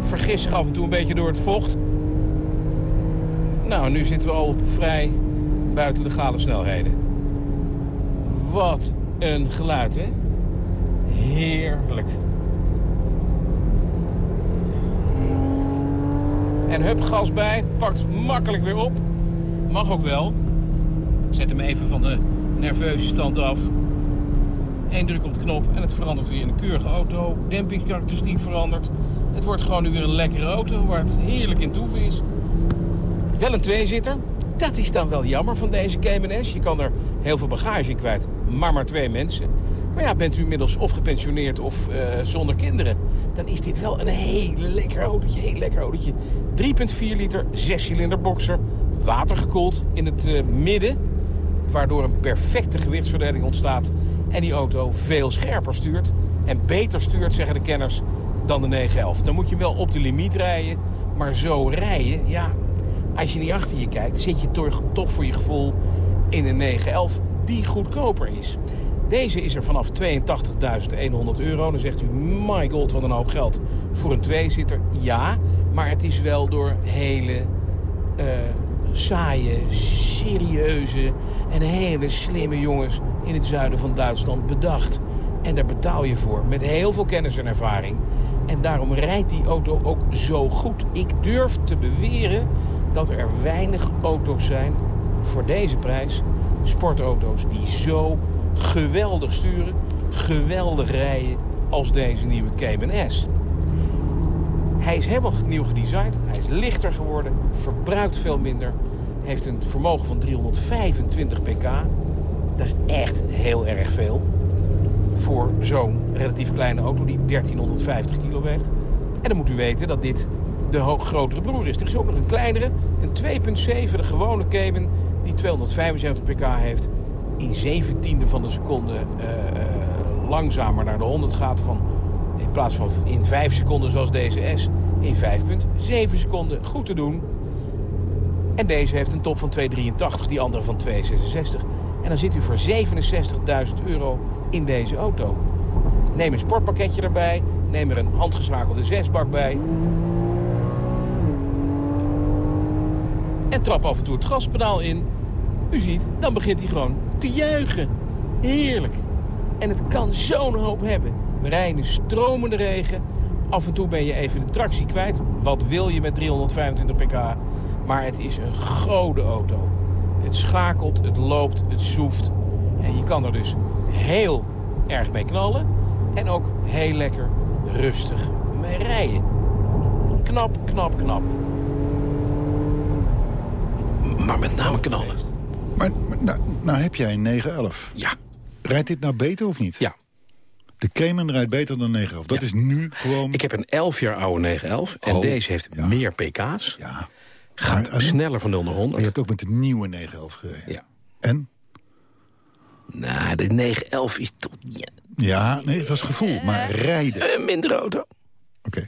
vergist zich af en toe een beetje door het vocht. Nou, nu zitten we al op vrij buiten legale snelheden. Wat een geluid, hè? Heerlijk. En hup, gas bij. Pakt makkelijk weer op. Mag ook wel. Zet hem even van de nerveuze stand af. Eén druk op de knop en het verandert weer in een keurige auto. Dempingskarakteristiek verandert. Het wordt gewoon nu weer een lekkere auto waar het heerlijk in toeven is. Wel een tweezitter. Dat is dan wel jammer van deze Cayman S. Je kan er heel veel bagage in kwijt, maar maar twee mensen. Maar ja, bent u inmiddels of gepensioneerd of eh, zonder kinderen... dan is dit wel een hele lekker autootje, heel lekker autootje. 3,4 liter, 6-cilinder boxer, watergekoeld in het eh, midden... waardoor een perfecte gewichtsverdeling ontstaat... en die auto veel scherper stuurt en beter stuurt, zeggen de kenners, dan de 911. Dan moet je wel op de limiet rijden, maar zo rijden, ja... Als je niet achter je kijkt, zit je toch, toch voor je gevoel in een 911 die goedkoper is. Deze is er vanaf 82.100 euro. Dan zegt u, my god, wat een hoop geld. Voor een tweezitter, ja. Maar het is wel door hele eh, saaie, serieuze en hele slimme jongens in het zuiden van Duitsland bedacht. En daar betaal je voor met heel veel kennis en ervaring. En daarom rijdt die auto ook zo goed. Ik durf te beweren dat er weinig auto's zijn voor deze prijs. Sportauto's die zo geweldig sturen, geweldig rijden als deze nieuwe Cayman S. Hij is helemaal nieuw gedesigned. Hij is lichter geworden, verbruikt veel minder. Heeft een vermogen van 325 pk. Dat is echt heel erg veel. Voor zo'n relatief kleine auto die 1350 kilo weegt. En dan moet u weten dat dit de grotere broer is. Er is ook nog een kleinere, een 2.7, de gewone Cayman, die 275 pk heeft. In 17e van de seconde eh, eh, langzamer naar de 100 gaat van... in plaats van in 5 seconden zoals deze S, in 5,7 seconden. Goed te doen. En deze heeft een top van 283, die andere van 266. En dan zit u voor 67.000 euro in deze auto. Neem een sportpakketje erbij, neem er een handgeschakelde zesbak bij. En trap af en toe het gaspedaal in. U ziet, dan begint hij gewoon te juichen. Heerlijk. En het kan zo'n hoop hebben. We rijden stromende regen. Af en toe ben je even de tractie kwijt. Wat wil je met 325 pk? Maar het is een gode auto. Het schakelt, het loopt, het soeft. En je kan er dus heel erg mee knallen. En ook heel lekker rustig mee rijden. Knap, knap, knap. Maar met name knallen. Maar, maar nou, heb jij een 911. Ja. Rijdt dit nou beter of niet? Ja. De Cayman rijdt beter dan 911. Dat is nu gewoon... Ik heb een 11 jaar oude 911 en Oh, deze heeft meer pk's. Ja. Gaat Maar- sneller van 0 naar Maar 100. je hebt ook met de nieuwe 911 gereden. Ja. En? Nou, de 911 is toch ja, Ja, nee, het was gevoel. Maar rijden. een mindere auto. Oké.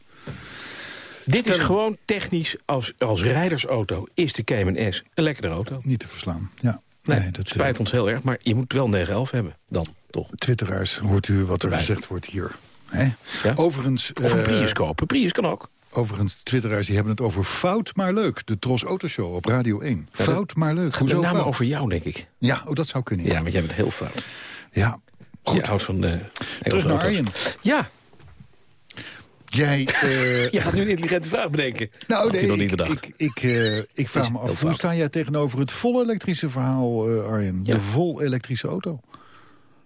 Dit Stel- is gewoon technisch, als, als rijdersauto, is de Cayman S een lekkere auto. Niet te verslaan. Ja. Nee, Nee, dat spijt ons heel erg, maar je moet wel 911 hebben. Dan, toch. Twitteraars, hoort u wat er gezegd wordt hier. Hè? Ja? Overigens... Of een eh, Prius kopen. Prius kan ook. Overigens, Twitteraars die hebben het over Fout maar Leuk. De Tros Autoshow op Radio 1. Ja, fout maar leuk. Gaat Hoezo met name fout? over jou, denk ik. Ja, oh, dat zou kunnen. Ja, maar jij bent heel fout. Ja, Je houdt van de Terug naar Arjen. Ja, Jij... eh, je gaat nu een intelligente vraag bedenken. Nou, Had nee, nog ik, niet bedacht. ik, ik, eh, ik vraag me af, hoe sta jij tegenover het vol elektrische verhaal, eh, Arjen? Ja. De vol elektrische auto?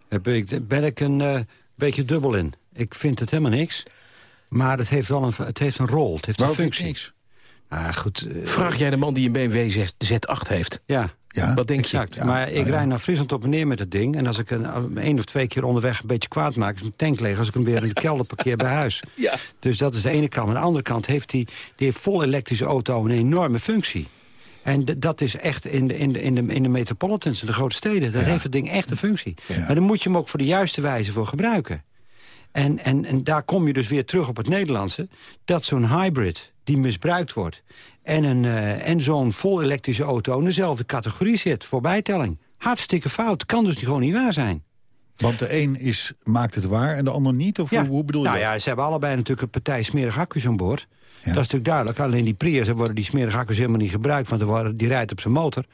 Daar ben ik, ben ik een beetje dubbel in. Ik vind het helemaal niks. Maar het heeft wel een, het heeft een rol, het heeft Waarom een functie. niks? Ah, goed. Vraag jij de man die een BMW Z- Z8 heeft. Ja, Ja, Wat denk exact. je? maar ik nou ja. rijd naar Friesland op en neer met het ding. En als ik een, één of twee keer onderweg een beetje kwaad maak... is mijn tank leeg als ik hem weer in de kelder parkeer bij huis. Ja. Dus dat is de ene kant. Maar aan de andere kant heeft die, die heeft vol elektrische auto een enorme functie. En dat is echt in de, in de, in de, in de metropolitans, in de grote steden. Dat heeft het ding echt een functie. Maar dan moet je hem ook voor de juiste wijze voor gebruiken. En, en, en daar kom je dus weer terug op het Nederlandse. Dat zo'n hybrid die misbruikt wordt... en, een, eh, en zo'n vol elektrische auto in dezelfde categorie zit voor bijtelling. Hartstikke fout. Kan dus gewoon niet waar zijn. Want de een is, maakt het waar en de ander niet? Of hoe, hoe bedoel je nou dat? ja, ze hebben allebei natuurlijk een partij smerige accu's aan boord. Ja. Dat is natuurlijk duidelijk. Alleen die Prius, daar worden die smerige accu's helemaal niet gebruikt... want die rijdt op zijn motor.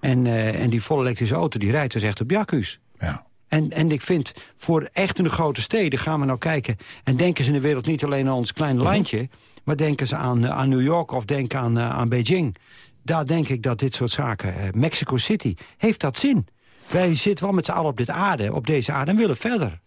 En, eh, en die volle elektrische auto, die rijdt dus echt op die accu's. Ja. En, en ik vind, voor echt in de grote steden gaan we nou kijken... en denken ze in de wereld niet alleen aan ons kleine landje... maar denken ze aan, eh, aan New York of denken aan, eh, aan Beijing. Daar denk ik dat dit soort zaken... eh, Mexico City, heeft dat zin? Wij zitten wel met z'n allen op, dit aarde, op deze aarde en willen verder.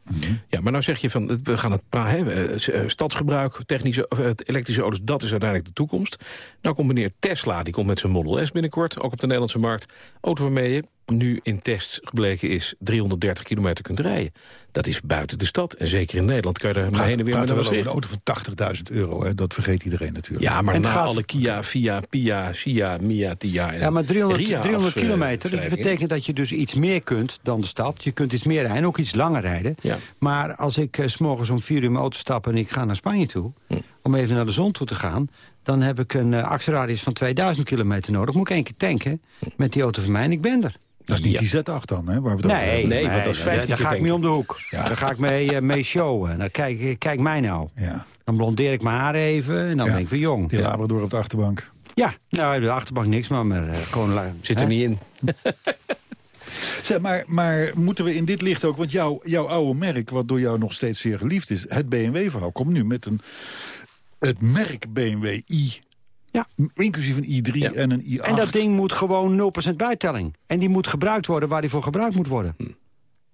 Ja, maar nou zeg je van, we gaan het eh, stadsgebruik, technische, elektrische auto's, dat is uiteindelijk de toekomst. Nou komt meneer Tesla, die komt met zijn Model S binnenkort, ook op de Nederlandse markt. Auto waarmee je nu in tests gebleken is 330 kilometer kunt rijden. Dat is buiten de stad. En zeker in Nederland kan je er maar heen en weer met een wel over een auto van 80.000 euro. Hè? Dat vergeet iedereen natuurlijk. Ja, maar En na gaat- alle Kia, Via, Pia, Sia, Mia, Tia en Ja, maar 300, Ria 300 af, eh, kilometer, dat betekent dat je dus iets meer kunt dan de stad. Je kunt iets meer rijden, ook iets langer rijden. Ja. Maar als ik eh, s s'morgens om vier uur in mijn auto stap en ik ga naar Spanje toe... Hm. om even naar de zon toe te gaan... dan heb ik een eh, actieradius van 2000 kilometer nodig. Moet ik één keer tanken met die auto van mij en ik ben er. Dat is niet Ja. die Z8 dan, hè, waar we het Nee, hebben. Nee, want dat is 15 daar ga ik mee om de hoek. Ja. Daar ga ik mee, eh, mee showen. Dan kijk, kijk mij nou. Ja, Dan blondeer ik mijn haar even en dan Ja. ben ik weer jong. die Labrador op de achterbank. Ja, nou, de achterbank niks, maar, maar eh, gewoon... Zit hè? er niet in. Zeg, maar, maar moeten we in dit licht ook... want jouw, jouw oude merk, wat door jou nog steeds zeer geliefd is... het BMW-verhaal, komt nu met een, het merk BMW i... Ja. Inclusief een i3 Ja. en een i8. En dat ding moet gewoon 0% bijtelling. En die moet gebruikt worden waar die voor gebruikt moet worden.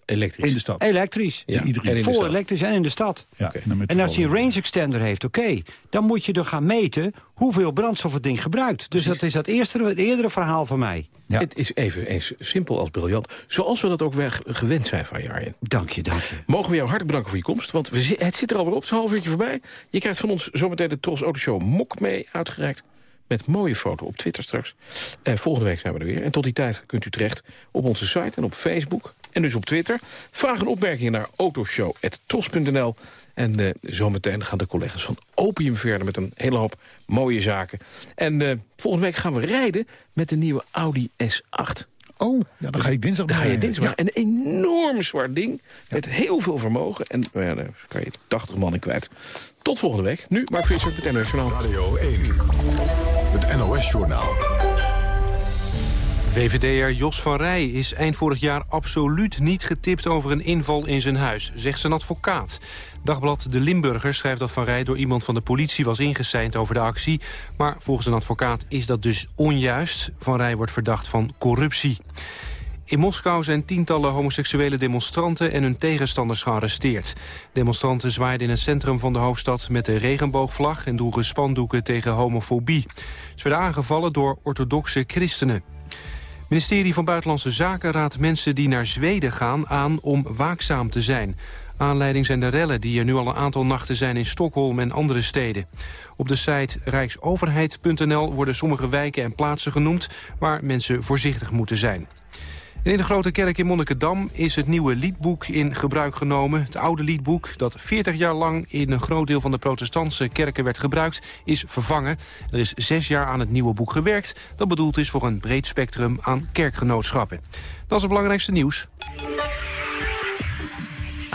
Elektrisch. in de stad. Elektrisch. Ja, iedereen. en in de Vol stad. elektrisch en in de stad. Ja, En als hij een range extender heeft, oké. dan moet je er gaan meten hoeveel brandstof het ding gebruikt. Dus dat is dat eerste, het eerdere verhaal van mij. Ja. Het is even eens simpel als briljant. Zoals we dat ook weg gewend zijn van je, Arjen. Dank je, dank je. Mogen we jou hartelijk bedanken voor je komst. Want we zi- het zit er alweer op, het is een half uurtje voorbij. Je krijgt van ons zometeen de Tros Autoshow mok mee uitgereikt. Met mooie foto op Twitter straks. Eh, volgende week zijn we er weer. En tot die tijd kunt u terecht op onze site en op Facebook. En dus op Twitter. Vraag en opmerkingen naar autoshow.tros.nl. En uh, zometeen gaan de collega's van Opium verder met een hele hoop mooie zaken. En uh, volgende week gaan we rijden met de nieuwe Audi S8. Oh, ja, dan ga ik dinsdag Dan ga je dinsdag ja. Een enorm zwaar ding met heel veel vermogen. En nou ja, daar kan je 80 man in kwijt. Tot volgende week. Nu Mark Visser met het NOS Journaal. Radio 1, het NOS Journaal. VVD'er Jos van Rij is eind vorig jaar absoluut niet getipt over een inval in zijn huis, zegt zijn advocaat. Dagblad De Limburger schrijft dat Van Rij door iemand van de politie was ingeseind over de actie. Maar volgens een advocaat is dat dus onjuist. Van Rij wordt verdacht van corruptie. In Moskou zijn tientallen homoseksuele demonstranten en hun tegenstanders gearresteerd. Demonstranten zwaaiden in het centrum van de hoofdstad met de regenboogvlag en droegen spandoeken tegen homofobie. Ze werden aangevallen door orthodoxe christenen. Ministerie van Buitenlandse Zaken raadt mensen die naar Zweden gaan aan om waakzaam te zijn. Aanleiding zijn de rellen die er nu al een aantal nachten zijn in Stockholm en andere steden. Op de site rijksoverheid.nl worden sommige wijken en plaatsen genoemd waar mensen voorzichtig moeten zijn. In de Grote Kerk in Monnikendam is het nieuwe liedboek in gebruik genomen. Het oude liedboek, dat 40 jaar lang in een groot deel van de protestantse kerken werd gebruikt, is vervangen. Er is zes jaar aan het nieuwe boek gewerkt, dat bedoeld is voor een breed spectrum aan kerkgenootschappen. Dat is het belangrijkste nieuws.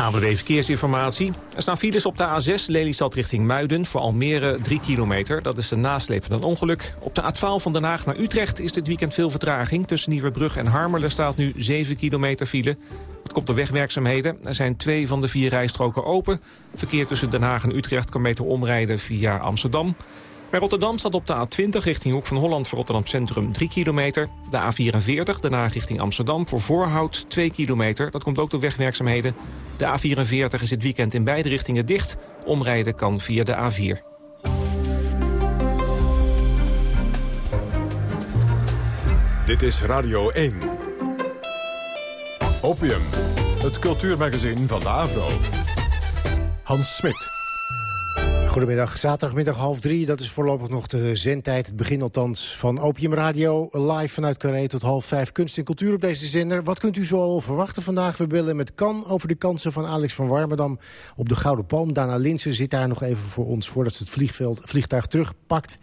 ABW Verkeersinformatie. Er staan files op de A6 Lelystad richting Muiden... voor Almere 3 kilometer. Dat is de nasleep van een ongeluk. Op de A12 van Den Haag naar Utrecht is dit weekend veel vertraging. Tussen Nieuwebrug en Harmelen staat nu 7 kilometer file. Het komt door wegwerkzaamheden. Er zijn twee van de vier rijstroken open. Verkeer tussen Den Haag en Utrecht kan beter omrijden via Amsterdam. Bij Rotterdam staat op de A20 richting Hoek van Holland voor Rotterdam Centrum 3 kilometer. De A44 daarna richting Amsterdam voor Voorhout 2 kilometer. Dat komt ook door wegwerkzaamheden. De A44 is dit weekend in beide richtingen dicht. Omrijden kan via de A4. Dit is Radio 1. Opium, het cultuurmagazin van de Avro. Hans Smit. Goedemiddag, zaterdagmiddag half drie. Dat is voorlopig nog de zendtijd. Het begin althans van Opium Radio. Live vanuit Carré tot half vijf. Kunst en cultuur op deze zender. Wat kunt u zoal verwachten vandaag? We bellen met Kan over de kansen van Alex van Warmerdam op de Gouden Palm. Dana Linsen zit daar nog even voor ons voordat ze het vliegveld, vliegtuig terugpakt.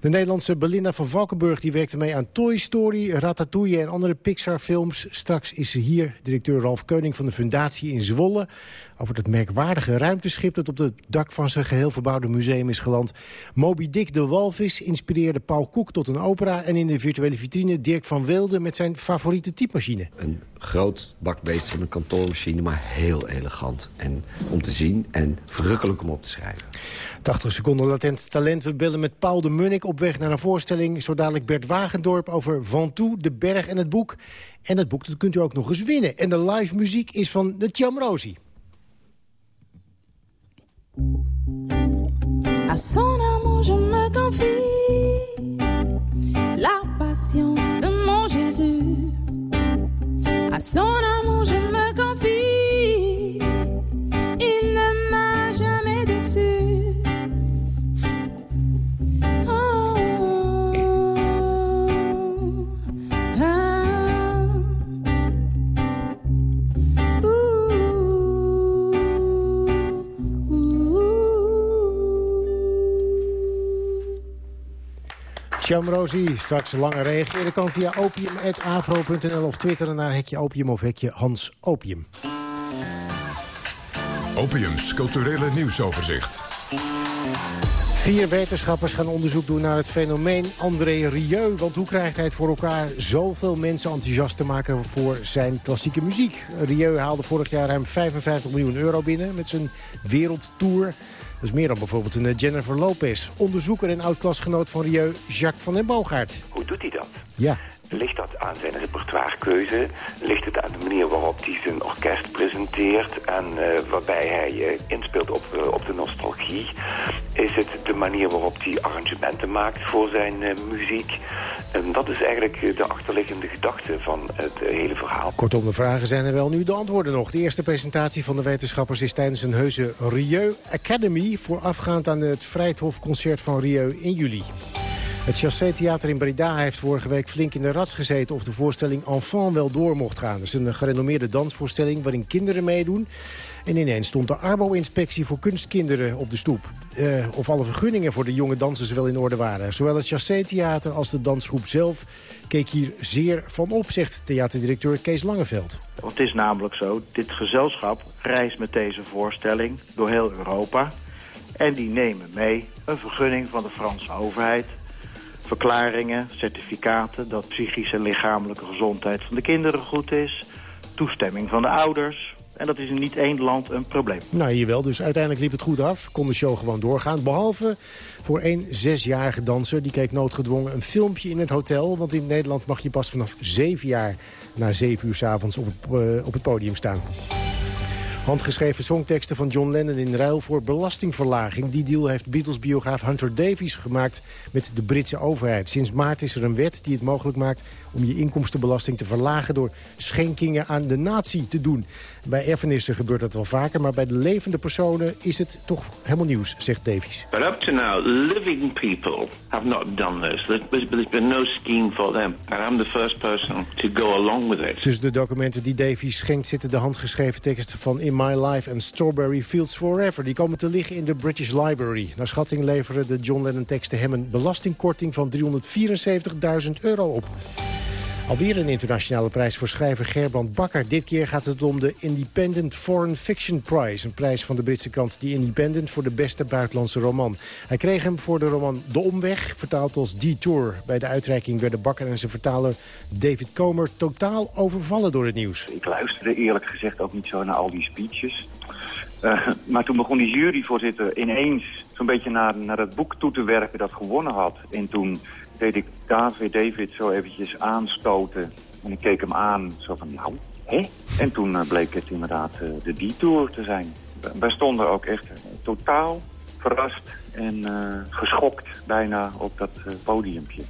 De Nederlandse Belinda van Valkenburg die werkte mee aan Toy Story, Ratatouille en andere Pixar-films. Straks is ze hier, directeur Ralf Keuning van de Fundatie in Zwolle... over het merkwaardige ruimteschip dat op het dak van zijn geheel verbouwde museum is geland. Moby Dick de Walvis inspireerde Paul Koek tot een opera... en in de virtuele vitrine Dirk van Wilde met zijn favoriete typemachine. Groot bakbeest van een kantoormachine, maar heel elegant. En om te zien en verrukkelijk om op te schrijven. 80 seconden latent talent. We bellen met Paul de Munnik op weg naar een voorstelling. Zo dadelijk Bert Wagendorp over Ventoux, de berg en het boek. En het boek dat kunt u ook nog eens winnen. En de live muziek is van de Chamrosi. À son amour je me confie La patience de mon Jésus Son amour je me confie. Il ne m'a jamais déçu Chamrosi, straks lange reageren kan via opium.afro.nl of twitteren naar hekje opium of hekje Hans Opium. Opiums culturele nieuwsoverzicht. Vier wetenschappers gaan onderzoek doen naar het fenomeen André Rieu. Want hoe krijgt hij het voor elkaar zoveel mensen enthousiast te maken voor zijn klassieke muziek? Rieu haalde vorig jaar ruim 55 miljoen euro binnen met zijn wereldtour. Dat is meer dan bijvoorbeeld een Jennifer Lopez. Onderzoeker en oud-klasgenoot van Rieu, Jacques van den Boogaard. Hoe doet hij dat? Ja. Ligt dat aan zijn repertoirekeuze? Ligt het aan de manier waarop hij zijn orkest presenteert... en uh, waarbij hij uh, inspeelt op, uh, op de nostalgie? Is het de manier waarop hij arrangementen maakt voor zijn muziek? En dat is eigenlijk de achterliggende gedachte van het hele verhaal. Kortom, de vragen zijn er wel nu, de antwoorden nog. De eerste presentatie van de wetenschappers is tijdens een heuse Rieu Academy... voorafgaand aan het Vrijthofconcert van Rieu in juli. Het Chassé Theater in Breda heeft vorige week flink in de rats gezeten... of de voorstelling Enfant wel door mocht gaan. Dat is een gerenommeerde dansvoorstelling waarin kinderen meedoen. En ineens stond de Arbo-inspectie voor kunstkinderen op de stoep. Uh, of alle vergunningen voor de jonge dansers wel in orde waren. Zowel het Chassé Theater als de dansgroep zelf keek hier zeer van op, zegt theaterdirecteur Kees Langeveld. Het is namelijk zo, dit gezelschap reist met deze voorstelling door heel Europa... En die nemen mee een vergunning van de Franse overheid verklaringen, certificaten dat psychische en lichamelijke gezondheid van de kinderen goed is, toestemming van de ouders. En dat is in niet één land een probleem. Nou, hier wel. Dus uiteindelijk liep het goed af. Kon de show gewoon doorgaan. Behalve voor één zesjarige danser. Die keek noodgedwongen een filmpje in het hotel. Want in Nederland mag je pas vanaf zeven jaar na zeven uur s avonds op, uh, op het podium staan. Handgeschreven songteksten van John Lennon in ruil voor belastingverlaging. Die deal heeft Beatles-biograaf Hunter Davies gemaakt met de Britse overheid. Sinds maart is er een wet die het mogelijk maakt om je inkomstenbelasting te verlagen... door schenkingen aan de natie te doen. Bij erfenissen gebeurt dat wel vaker, maar bij de levende personen is het toch helemaal nieuws, zegt Davies. But up to now, living people have not done this. There's been no scheme for them. And I'm the first person to go along with it. Tussen de documenten die Davies schenkt zitten de handgeschreven teksten van In My Life en Strawberry Fields Forever. Die komen te liggen in de British Library. Naar schatting leveren de John Lennon teksten hem een belastingkorting van 374.000 euro op. Alweer een internationale prijs voor schrijver Gerbrand Bakker. Dit keer gaat het om de Independent Foreign Fiction Prize. Een prijs van de Britse krant The Independent voor de beste buitenlandse roman. Hij kreeg hem voor de roman De Omweg, vertaald als Detour. Bij de uitreiking werden Bakker en zijn vertaler David Comer totaal overvallen door het nieuws. Ik luisterde eerlijk gezegd ook niet zo naar al die speeches. Uh, maar toen begon die juryvoorzitter ineens zo'n beetje naar, naar het boek toe te werken dat gewonnen had. En toen deed ik David, David zo eventjes aanstoten. En ik keek hem aan, zo van, nou, hè? En toen uh, bleek het inderdaad uh, de detour te zijn. Wij stonden ook echt totaal verrast en geschokt bijna op dat podiumpje.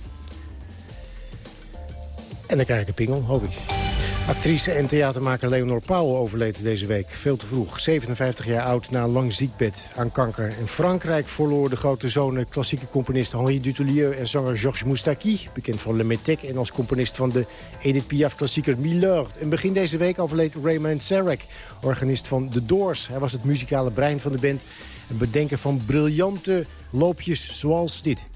En dan krijg ik een pingel, hoop ik. Actrice en theatermaker Leonor Pauw overleed deze week. Veel te vroeg, 57 jaar oud na een lang ziekbed aan kanker. In Frankrijk verloor de grote zonen klassieke componist Henri Dutilleux... en zanger Georges Moustaki, bekend van Le Métèque... en als componist van de Edith Piaf-klassieker Milord. En begin deze week overleed Raymond Sarek, organist van The Doors. Hij was het muzikale brein van de band... en bedenker van briljante loopjes zoals dit.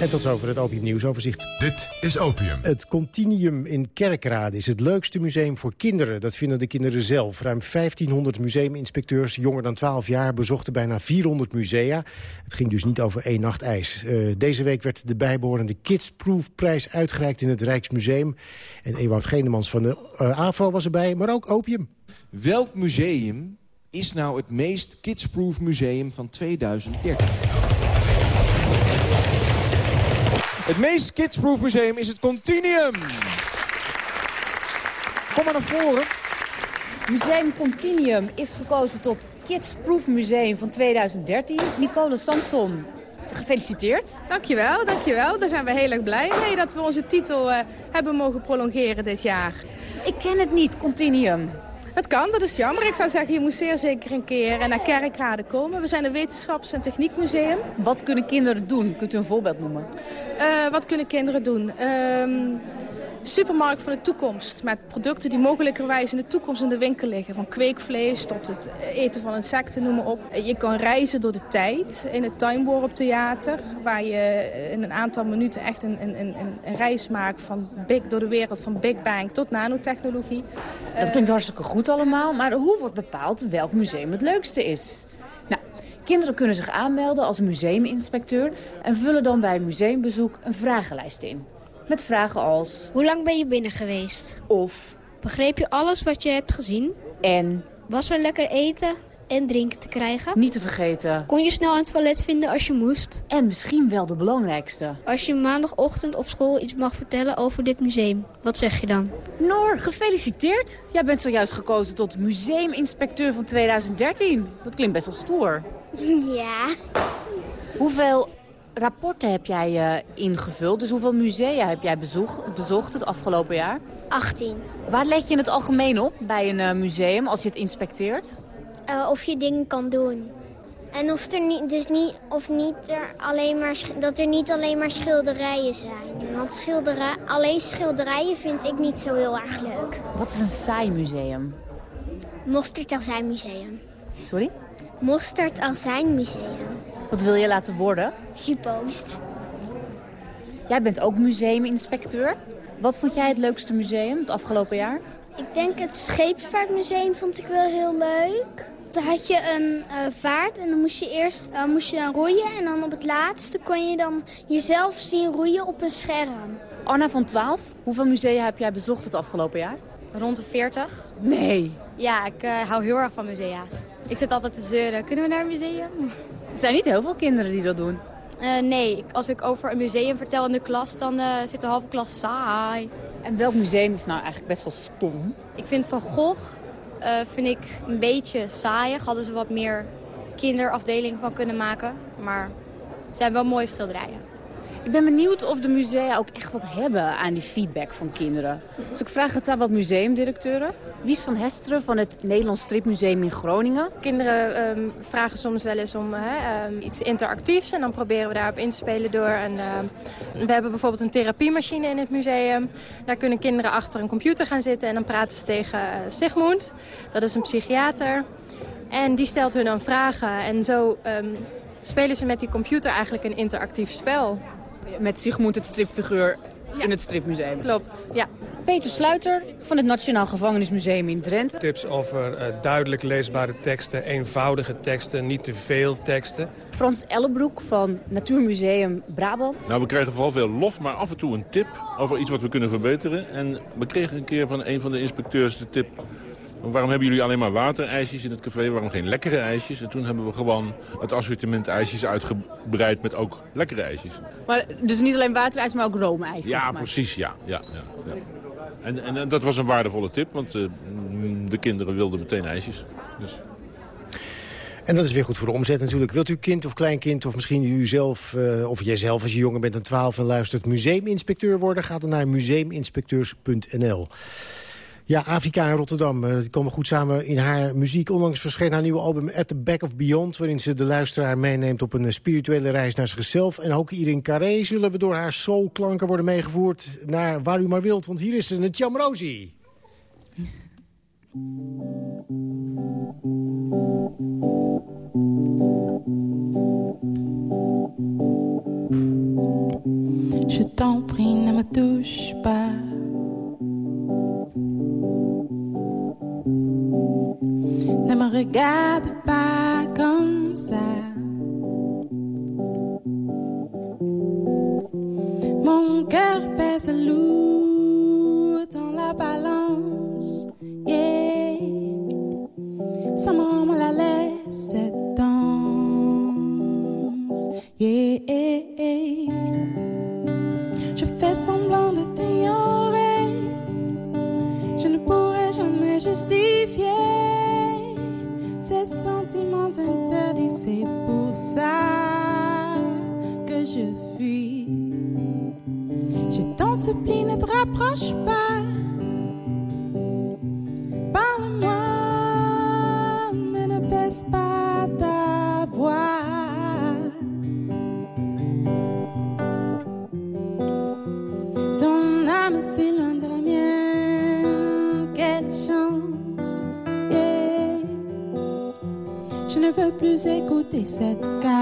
En tot zover het Opium Nieuwsoverzicht. Dit is Opium. Het Continuum in Kerkrade is het leukste museum voor kinderen. Dat vinden de kinderen zelf. Ruim 1500 museuminspecteurs, jonger dan 12 jaar... bezochten bijna 400 musea. Het ging dus niet over één nacht ijs. Uh, deze week werd de bijbehorende Kidsproof-prijs uitgereikt in het Rijksmuseum. En Ewout Genemans van de uh, AVRO was erbij, maar ook Opium. Welk museum is nou het meest kidsproof museum van 2013? Het meest kidsproof museum is het Continuum. Kom maar naar voren. Museum Continuum is gekozen tot Kidsproof Museum van 2013. Nicole Samson, gefeliciteerd. Dankjewel, dankjewel. Daar zijn we heel erg blij mee dat we onze titel uh, hebben mogen prolongeren dit jaar. Ik ken het niet, Continuum. Het kan, dat is jammer. Ik zou zeggen, je moet zeer zeker een keer naar Kerkrade komen. We zijn een wetenschaps- en techniekmuseum. Wat kunnen kinderen doen? Kunt u een voorbeeld noemen? Uh, wat kunnen kinderen doen? Uh, supermarkt van de toekomst. Met producten die mogelijkerwijs in de toekomst in de winkel liggen. Van kweekvlees tot het eten van insecten, noem maar op. Je kan reizen door de tijd in het Time Warp Theater. Waar je in een aantal minuten echt een, een, een, een reis maakt van big, door de wereld van Big Bang tot nanotechnologie. Dat klinkt hartstikke goed allemaal. Maar hoe wordt bepaald welk museum het leukste is? Nou, Kinderen kunnen zich aanmelden als museuminspecteur... en vullen dan bij museumbezoek een vragenlijst in. Met vragen als... Hoe lang ben je binnen geweest? Of... Begreep je alles wat je hebt gezien? En... Was er lekker eten en drinken te krijgen? Niet te vergeten. Kon je snel een toilet vinden als je moest? En misschien wel de belangrijkste. Als je maandagochtend op school iets mag vertellen over dit museum, wat zeg je dan? Noor, gefeliciteerd. Jij bent zojuist gekozen tot museuminspecteur van 2013. Dat klinkt best wel stoer. Ja. Hoeveel rapporten heb jij eh, ingevuld? Dus hoeveel musea heb jij bezocht, bezocht het afgelopen jaar? 18. Waar let je in het algemeen op bij een eh, museum als je het inspecteert? Eh, of je dingen kan doen. En of, er niet, dus niet, of niet er alleen maar, dat er niet alleen maar schilderijen zijn. Want schilderij, alleen schilderijen vind ik niet zo heel erg leuk. Wat is een saai museum? Mosterd Museum. Sorry? Mosterd Museum. Wat wil je laten worden? Suppost. Jij bent ook museuminspecteur. Wat vond jij het leukste museum het afgelopen jaar? Ik denk het Scheepvaartmuseum vond ik wel heel leuk. Toen had je een eh, vaart en dan moest je eerst eh, moest je dan roeien. En dan op het laatste kon je dan jezelf zien roeien op een scherm. Anna van 12, hoeveel musea heb jij bezocht het afgelopen jaar? Rond de 40. Nee. Ja, ik eh, hou heel erg van musea's. Ik zit altijd te zeuren. Kunnen we naar een museum? Er zijn niet heel veel kinderen die dat doen. Eh, nee, als ik over een museum vertel in de klas, dan eh, zit de halve klas saai. En welk museum is nou eigenlijk best wel stom? Ik vind Van Gogh eh, vind ik een beetje saaiig. Hadden ze wat meer kinderafdeling van kunnen maken. Maar het zijn wel mooie schilderijen. Ik ben benieuwd of de musea ook echt wat hebben aan die feedback van kinderen. Dus ik vraag het aan wat museumdirecteuren. Wies van Hesteren van het Nederlands Stripmuseum in Groningen. Kinderen ehm, vragen soms wel eens om ehm, iets interactiefs en dan proberen we daarop in te spelen door een... ehm, we hebben bijvoorbeeld een therapiemachine in het museum. Daar kunnen kinderen achter een computer gaan zitten en dan praten ze tegen eh, Sigmund. Dat is een psychiater. En die stelt hun dan vragen en zo spelen ze met die computer eigenlijk een interactief spel. Met Sigmund het stripfiguur in het stripmuseum. Klopt, ja. Peter Sluiter van het Nationaal Gevangenismuseum in Drenthe. Tips over eh, duidelijk leesbare teksten, eenvoudige teksten, niet te veel teksten. Frans Ellebroek van Natuurmuseum Brabant. Nou, we krijgen vooral veel lof, maar af en toe een tip over iets wat we kunnen verbeteren. En we kregen een keer van een van de inspecteurs de tip... waarom hebben jullie alleen maar waterijsjes in het café, waarom geen lekkere ijsjes? En toen hebben we gewoon het assortiment ijsjes uitgebreid met ook lekkere ijsjes. Maar dus niet alleen waterijs, maar ook roomijs. zeg Ja, maar. precies, ja. ja, ja, ja. En, en, en dat was een waardevolle tip, want eh, mm, de kinderen wilden meteen ijsjes. Dus... En dat is weer goed voor de omzet natuurlijk. Wilt u kind of kleinkind of misschien u zelf, eh, of jijzelf als je jonger bent dan 12 en luistert... museuminspecteur worden? Ga dan naar museuminspecteurs.nl. Ja, Afrika en Rotterdam eh, die komen goed samen in haar muziek. Onlangs verscheen haar nieuwe album At the Back of Beyond... waarin ze de luisteraar meeneemt op een eh, spirituele reis naar zichzelf. En ook hier in Carré zullen we door haar soulklanken worden meegevoerd... naar waar u maar wilt, want hier is ze, een Chamrosi. Je t'en prie, ne me touche pas. Ne me regarde pas comme ça. Mon cœur pèse lourd dans la balance. Yeah. Ça me à l'aise cette danse. Je fais semblant de t'ignorer. Justifier ces sentiments interdits. C'est pour ça que je fuis. Je t'en supplie, ne te rapproche pas. they said,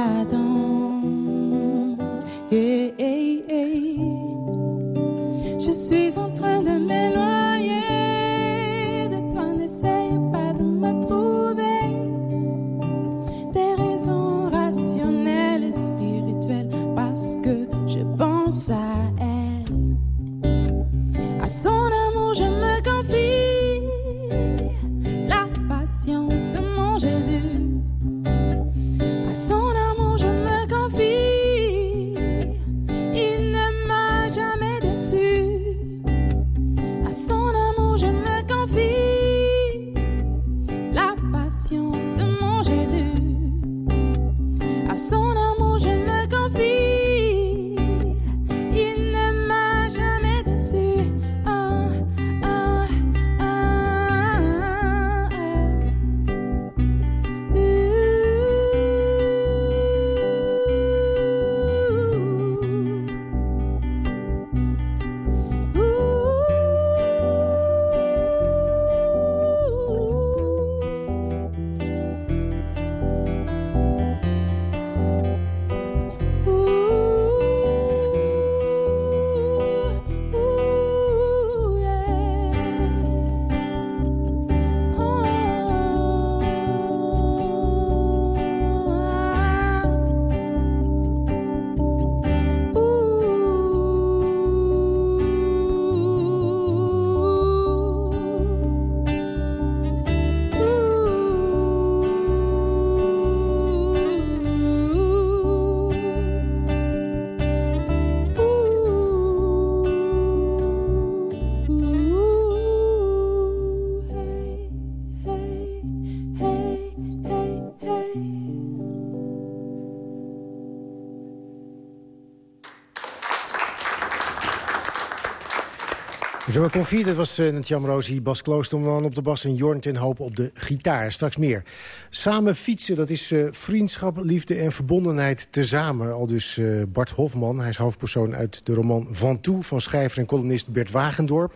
Me confie, dat was uh, Jan Rosie, Bas Kloosterman op de bas... en Jorn ten Hoop op de gitaar. Straks meer. Samen fietsen, dat is uh, vriendschap, liefde en verbondenheid tezamen. Al dus uh, Bart Hofman, hij is hoofdpersoon uit de roman Van Toe... van schrijver en columnist Bert Wagendorp.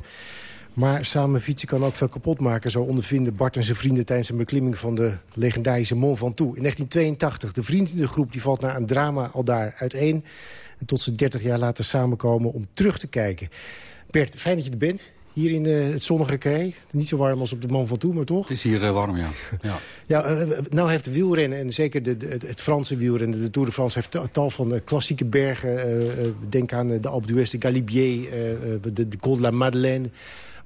Maar samen fietsen kan ook veel kapot maken. Zo ondervinden Bart en zijn vrienden tijdens een beklimming van de legendarische Mont Ventoux. In 1982, de vriendengroep die valt na een drama al daar uiteen. En tot ze 30 jaar later samenkomen om terug te kijken. Bert, fijn dat je er bent. Hier in uh, het zonnige Kree. Niet zo warm als op de Man van Toe, maar toch? Het is hier uh, warm, ja. ja. ja uh, nou heeft de wielrennen, en zeker de, de, het Franse wielrennen... de Tour de France heeft tal van klassieke bergen. denk aan de Alpe d'Huez, de Galibier, de, de Col de la Madeleine...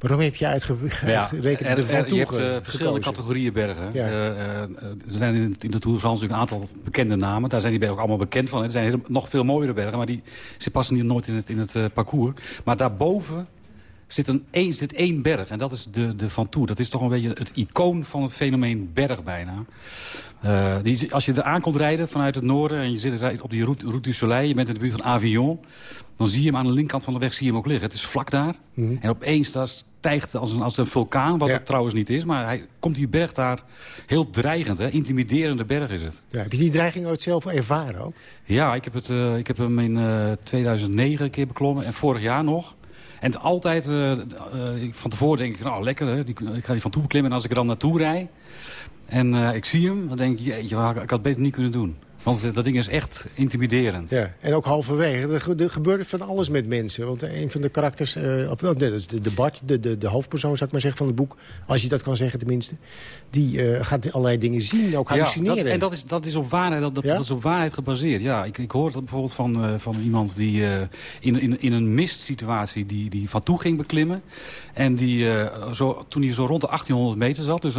Waarom heb je uitgerekend de Van Je hebt uh, verschillende categorieën bergen. Ja. Uh, uh, er zijn in, in de Tour de France een aantal bekende namen. Daar zijn die bergen ook allemaal bekend van. Er zijn heel, nog veel mooiere bergen, maar die, ze passen niet nooit in het, in het parcours. Maar daarboven zit, een, één, zit één berg. En dat is de, de Van Toe. Dat is toch een beetje het icoon van het fenomeen berg bijna. Uh, die, als je er aankomt rijden vanuit het noorden... en je zit op die route, route du Soleil, je bent in de buurt van Avignon... dan zie je hem aan de linkerkant van de weg zie je hem ook liggen. Het is vlak daar. Mm En opeens daar stijgt als een, als een vulkaan, wat ja. het trouwens niet is... maar hij komt die berg daar heel dreigend, hè? intimiderende berg is het. Ja, heb je die dreiging ooit zelf ervaren ook? Ja, ik heb, het, uh, ik heb hem in uh, 2009 een keer beklommen en vorig jaar nog... En altijd, uh, uh, van tevoren denk ik, nou lekker, hè, die, ik ga die van toe beklimmen. En als ik er dan naartoe rijd en uh, ik zie hem, dan denk ik, jeetje, ik had het beter niet kunnen doen. Want dat ding is echt intimiderend. Ja, en ook halverwege. Er, gebeurt van alles met mensen. Want een van de karakters, uh, of, nee, dat is de, de Bart, de, de, de hoofdpersoon zou ik maar zeggen van het boek. Als je dat kan zeggen tenminste. Die uh, gaat allerlei dingen zien, ook hallucineren. Ja, dat, en dat is, dat is op waarheid, dat, dat, ja? dat is op waarheid gebaseerd. Ja, ik, ik hoor dat bijvoorbeeld van, uh, van iemand die in, in, in een mistsituatie die, die van toe ging beklimmen. En die, zo, toen hij zo rond de 1800 meter zat, dus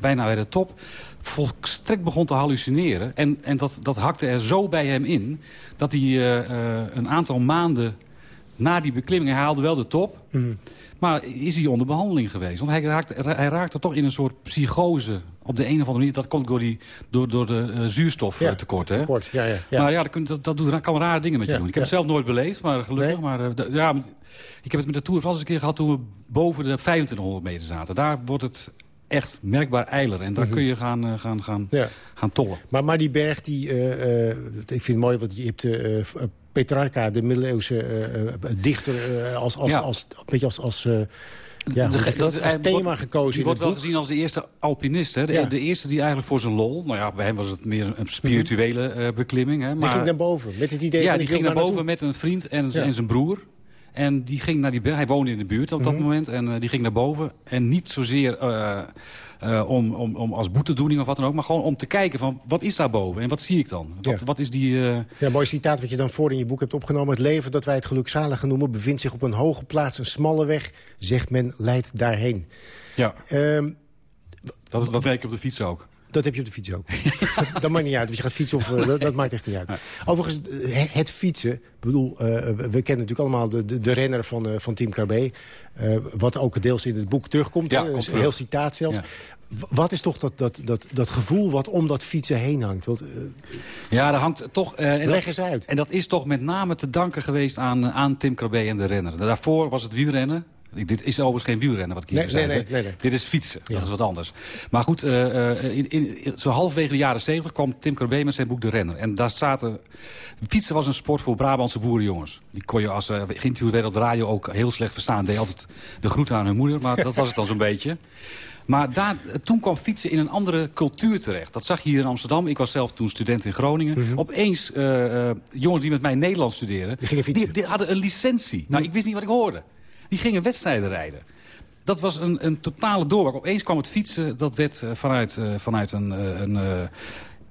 bijna bij de top volstrekt begon te hallucineren. En, en dat, dat hakte er zo bij hem in... dat hij uh, uh, een aantal maanden na die beklimming... hij haalde wel de top... Mm. maar is hij onder behandeling geweest. Want hij raakte, hij raakte toch in een soort psychose... op de een of andere manier. Dat komt door, die, door, door de uh, zuurstoftekort. Ja, tekort, ja, ja, ja. Maar ja, dat, dat, dat doet, kan rare dingen met je doen. Ik heb het zelf nooit beleefd, maar gelukkig. Nee? Maar, ja, ik heb het met de Tour van eens een keer gehad... toen we boven de 2500 meter zaten. Daar wordt het echt merkbaar eiler. En daar mm -hmm. kun je gaan, uh, gaan, gaan, ja. gaan tollen. Maar, maar die berg, die, uh, uh, ik vind het mooi, want je hebt Petrarca, de middeleeuwse dichter, als, als, ja. als, als, beetje als... als ja, de, dat is als thema gekozen. Die wordt wel gezien als de eerste alpinist. Hè? De, ja. de, eerste die eigenlijk voor zijn lol... Nou ja, bij hem was het meer een spirituele -hmm. uh, beklimming. Hè? Maar, die ging naar boven met het idee ja, van... die ging naar boven met een vriend en, ja. en zijn broer. En die ging naar die berg. Hij woonde in de buurt op dat mm -hmm. moment. En uh, die ging naar boven. En niet zozeer uh, uh, om, om, om als boetedoening of wat dan ook. Maar gewoon om te kijken van wat is daar boven? En wat zie ik dan? Wat, ja. wat is die... Ja, mooi citaat wat je dan voor in je boek hebt opgenomen. Het leven dat wij het gelukzalige noemen... bevindt zich op een hoge plaats, een smalle weg. Zegt men, leidt daarheen. Ja. Um, dat, dat werk je op de fiets ook. Dat heb je op de fiets ook. dat maakt niet uit of je gaat fietsen of... Uh, dat, dat, maakt echt niet uit. Overigens, het fietsen... Ik bedoel, uh, we kennen natuurlijk allemaal de, de, de renner van, uh, van Team Carbé. wat ook deels in het boek terugkomt. Ja, terug. heel citaat zelfs. Ja. Wat is toch dat, dat, dat, dat gevoel wat om dat fietsen heen hangt? Ja, daar hangt toch... en leg eens uit. En dat is toch met name te danken geweest aan, aan Tim Carbé en de renner. Daarvoor was het wielrennen. Dit is overigens geen wielrennen wat ik hier nee, zei. Nee, nee, nee, Dit is fietsen, ja. dat is wat anders. Maar goed, uh, uh, in, in, zo halverwege de jaren 70 kwam Tim Corbet met zijn boek De Renner. En daar zaten... Fietsen was een sport voor Brabantse boerenjongens. Die kon je als uh, geïnterviewd werd op de radio ook heel slecht verstaan. Deed altijd de groeten aan hun moeder, maar dat was het dan zo'n beetje. Maar daar, toen kwam fietsen in een andere cultuur terecht. Dat zag je hier in Amsterdam. Ik was zelf toen student in Groningen. Mm -hmm. Opeens, uh, jongens die met mij Nederlands studeren... Die, die, die hadden een licentie. Nou, ik wist niet wat ik hoorde. Die gingen wedstrijden rijden. Dat was een, een totale doorbraak. Opeens kwam het fietsen, dat werd uh, vanuit, uh, vanuit een... Uh, een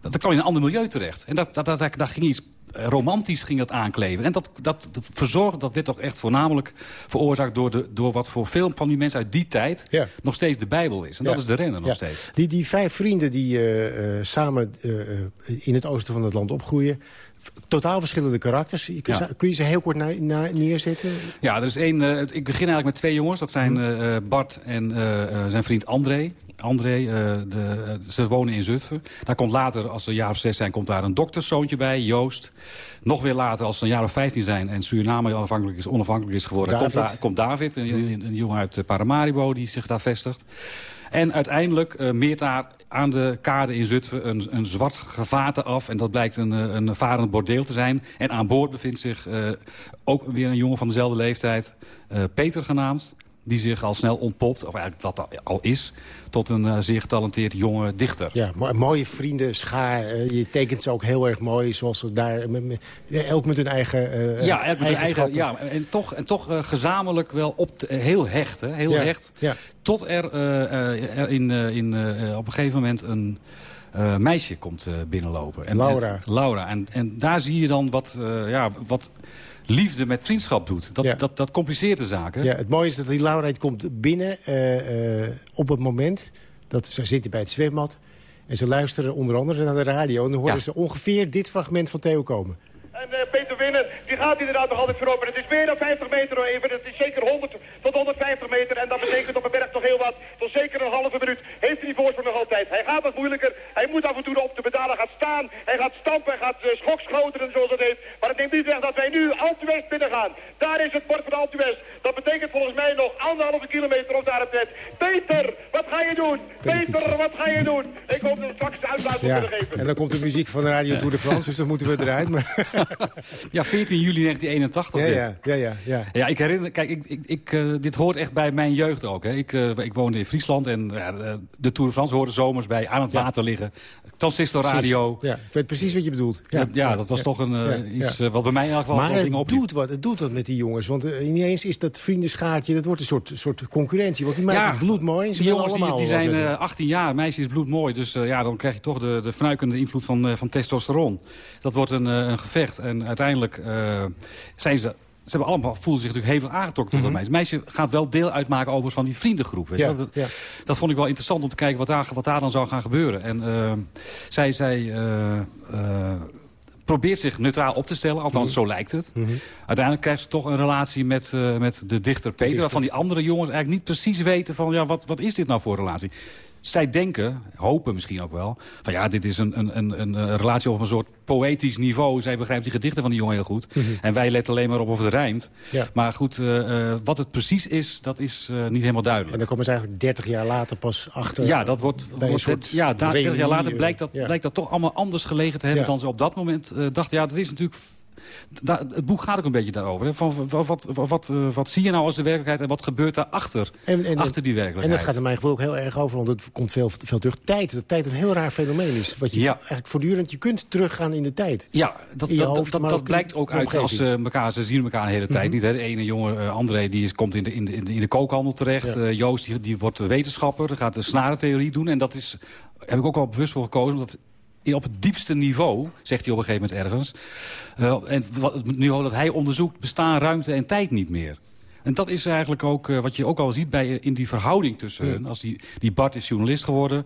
dat kwam in een ander milieu terecht. En dat, dat, dat, daar ging iets romantisch ging dat aankleven. En dat, dat verzorgde dat dit toch echt voornamelijk veroorzaakt... Door, de, door wat voor veel van die mensen uit die tijd ja. nog steeds de Bijbel is. En ja. dat is de renner nog ja. steeds. Die, die vijf vrienden die uh, samen uh, in het oosten van het land opgroeien totaal verschillende karakters. Kun, ja. kun je ze heel kort na, na, neerzetten? Ja, er is één. Uh, ik begin eigenlijk met twee jongens. Dat zijn uh, Bart en uh, zijn vriend André. André. eh, de, ze wonen in Zutphen. Daar komt later, als ze een jaar of zes zijn, komt daar een dokterszoontje bij, Joost. Nog weer later, als ze een jaar of vijftien zijn en Suriname onafhankelijk is, onafhankelijk is geworden... David. Komt, daar, komt David, een, een, een jongen uit eh, Paramaribo die zich daar vestigt. En uiteindelijk eh, meert daar aan de kade in Zutphen een, een zwart gevaarte af. En dat blijkt een, eh, een varend bordeel te zijn. En aan boord bevindt zich eh, ook weer een jongen van dezelfde leeftijd. eh, Peter genaamd. Die zich al snel ontpopt, of eigenlijk dat al is... tot een eh, zeer getalenteerd jonge dichter. Ja, mo- mooie vrienden, schaar. eh, je tekent ze ook heel erg mooi, zoals ze daar... met- met- elk met hun eigen eh, Ja, elk met hun eigen, eigenschappen. ja en toch, en toch eh, gezamenlijk wel op te- eh, heel hecht. Hè, heel Ja, hecht. ja. Tot er, eh, eh, er in, eh, in, eh, op een gegeven moment een eh, meisje komt eh, binnenlopen. En, Laura. En, Laura. En, en daar zie je dan wat, eh, ja, wat liefde met vriendschap doet. Dat, Ja. dat, dat compliceert de zaken. Ja, het mooie is dat die Laura komt binnen eh, eh, op het moment dat ze zitten bij het zwembad. En ze luisteren onder andere naar de radio. En dan horen Ja. ze ongeveer dit fragment van Theo komen. En eh, Peter Winnen, die gaat inderdaad nog altijd voorop. En het is meer dan 50 meter hoor, even. Het is zeker 100 tot 150 meter. En dat betekent op een berg toch heel wat. Tot zeker een halve minuut heeft hij die voorsprong nog altijd. Hij gaat wat moeilijker. Hij moet af en toe op de pedalen gaan staan. Hij gaat stampen, hij gaat uh, schokschoteren zoals dat heet. Maar het neemt niet weg dat wij nu Altuwest binnen gaan. Daar is het bord van Altuwest. Dat betekent volgens mij nog anderhalve kilometer of daar het net. Peter, wat ga je doen? Peter, wat ga je doen? Ik hoop dat we straks de uitlaat Ja, kunnen geven. en dan komt de muziek van de Radio Tour de France, dus dan moeten we eruit. Maar... Ja, 14 juli 1981. Ja, dit. ja, ja, ja, ja. Ja, ik herinner, kijk, ik, ik, ik, eh, dit hoort echt bij mijn jeugd ook. Hè. Ik, eh, ik woonde in Friesland en ja, de, Tour de France hoorde zomers bij aan het water liggen. Transistorradio. Precies. Ja, ik weet precies wat je bedoelt. Ja, ja, dat was toch een, eh, iets eh, wat bij mij eigenlijk wel Maar wat het opliep. doet, wat, het doet wat met die jongens. Want eh, ineens is dat vriendenschaartje, dat wordt een soort, soort concurrentie. Want die meiden is bloedmooi die jongens die, zijn met hem. eh, 18 jaar, meisje is bloedmooi. Dus eh, ja, dan krijg je toch de, de fnuikende invloed van, eh, van testosteron. Dat wordt een, eh, een gevecht. En uiteindelijk eh, zijn ze... Ze hebben allemaal, voelen zich natuurlijk hevig aangetrokken tot dat meisje. Het meisje gaat wel deel uitmaken overigens van die vriendengroep. Weet Mhm. Ja, dat, ja. dat vond ik wel interessant om te kijken wat daar, wat daar dan zou gaan gebeuren. En eh, zij, zij eh, probeert zich neutraal op te stellen. Althans, Mhm. zo lijkt het. Uiteindelijk krijgt ze toch een relatie met, met de dichter Peter. Waarvan die andere jongens eigenlijk niet precies weten van... Ja, wat, wat is dit nou voor relatie? Zij denken, hopen misschien ook wel... van ja, dit is een, een, een, een eh, relatie op een soort poëtisch niveau. Zij begrijpt die gedichten van die jongen heel goed. Mhm. En wij letten alleen maar op of het rijmt. Ja. Maar goed, eh, eh, wat het precies is, dat is niet helemaal duidelijk. En dan komen ze eigenlijk 30 jaar later pas achter. Ja, dat wordt, ja, da- 30 jaar later blijkt dat, ja. blijkt dat toch allemaal anders gelegen te hebben... Ja. dan ze op dat moment dachten. Ja, dat is natuurlijk... da- het boek gaat ook een beetje daarover. Hè? Van, wat, wat, wat, eh, wat zie je nou als de werkelijkheid en wat gebeurt daarachter? En, en, achter die en werkelijkheid. dat gaat in mijn gevoel ook heel erg over, want het komt veel, veel terug. Tijd, dat tijd een heel raar fenomeen is. Wat je Ja. eigenlijk voortdurend, je kunt teruggaan in de tijd. Ja, dat, dat, hoofd, dat, blijkt ook uit als ze elkaar, ze zien elkaar de hele tijd Mhm. niet. Hè. De ene jongen, eh, André, die is, komt in de, in, de, in de- kookhandel terecht. Ja. Eh, Joost, die, die wordt wetenschapper, gaat de snarentheorie doen. En dat is, heb ik ook wel bewust voor gekozen, omdat op het diepste niveau, zegt hij op een gegeven moment ergens... eh, en wat, het niveau dat hij onderzoekt, bestaan ruimte en tijd niet meer. En dat is eigenlijk ook eh, wat je ook al ziet bij, in die verhouding tussen hen. Als die, die Bart is journalist geworden.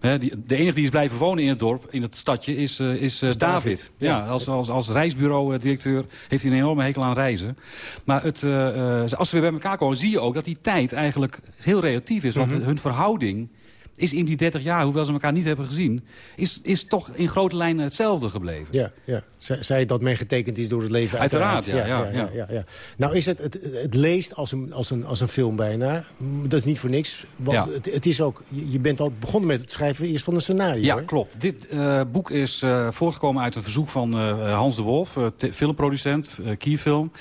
Hè, die, de enige die is blijven wonen in het dorp, in het stadje, is, eh, is, eh, David. David. Ja, Ja. als, als, als reisbureau-directeur heeft hij een enorme hekel aan reizen. Maar het, eh, eh, als we weer bij elkaar komen, zie je ook dat die tijd eigenlijk heel relatief is. Want Mhm. hun verhouding is in die 30 jaar, hoewel ze elkaar niet hebben gezien... is, is toch in grote lijnen hetzelfde gebleven. Ja, ja. Zij, zij dat men getekend is door het leven. Uiteraard, ja, ja, ja. Nou is het, het, het leest als een, als, een, als een film bijna. Dat is niet voor niks. Want Ja. het, het is ook, je bent al begonnen met het schrijven eerst van een scenario. Ja, klopt. Dit eh, boek is eh, voortgekomen uit een verzoek van eh, Hans de Wolf, filmproducent, Kierfilm.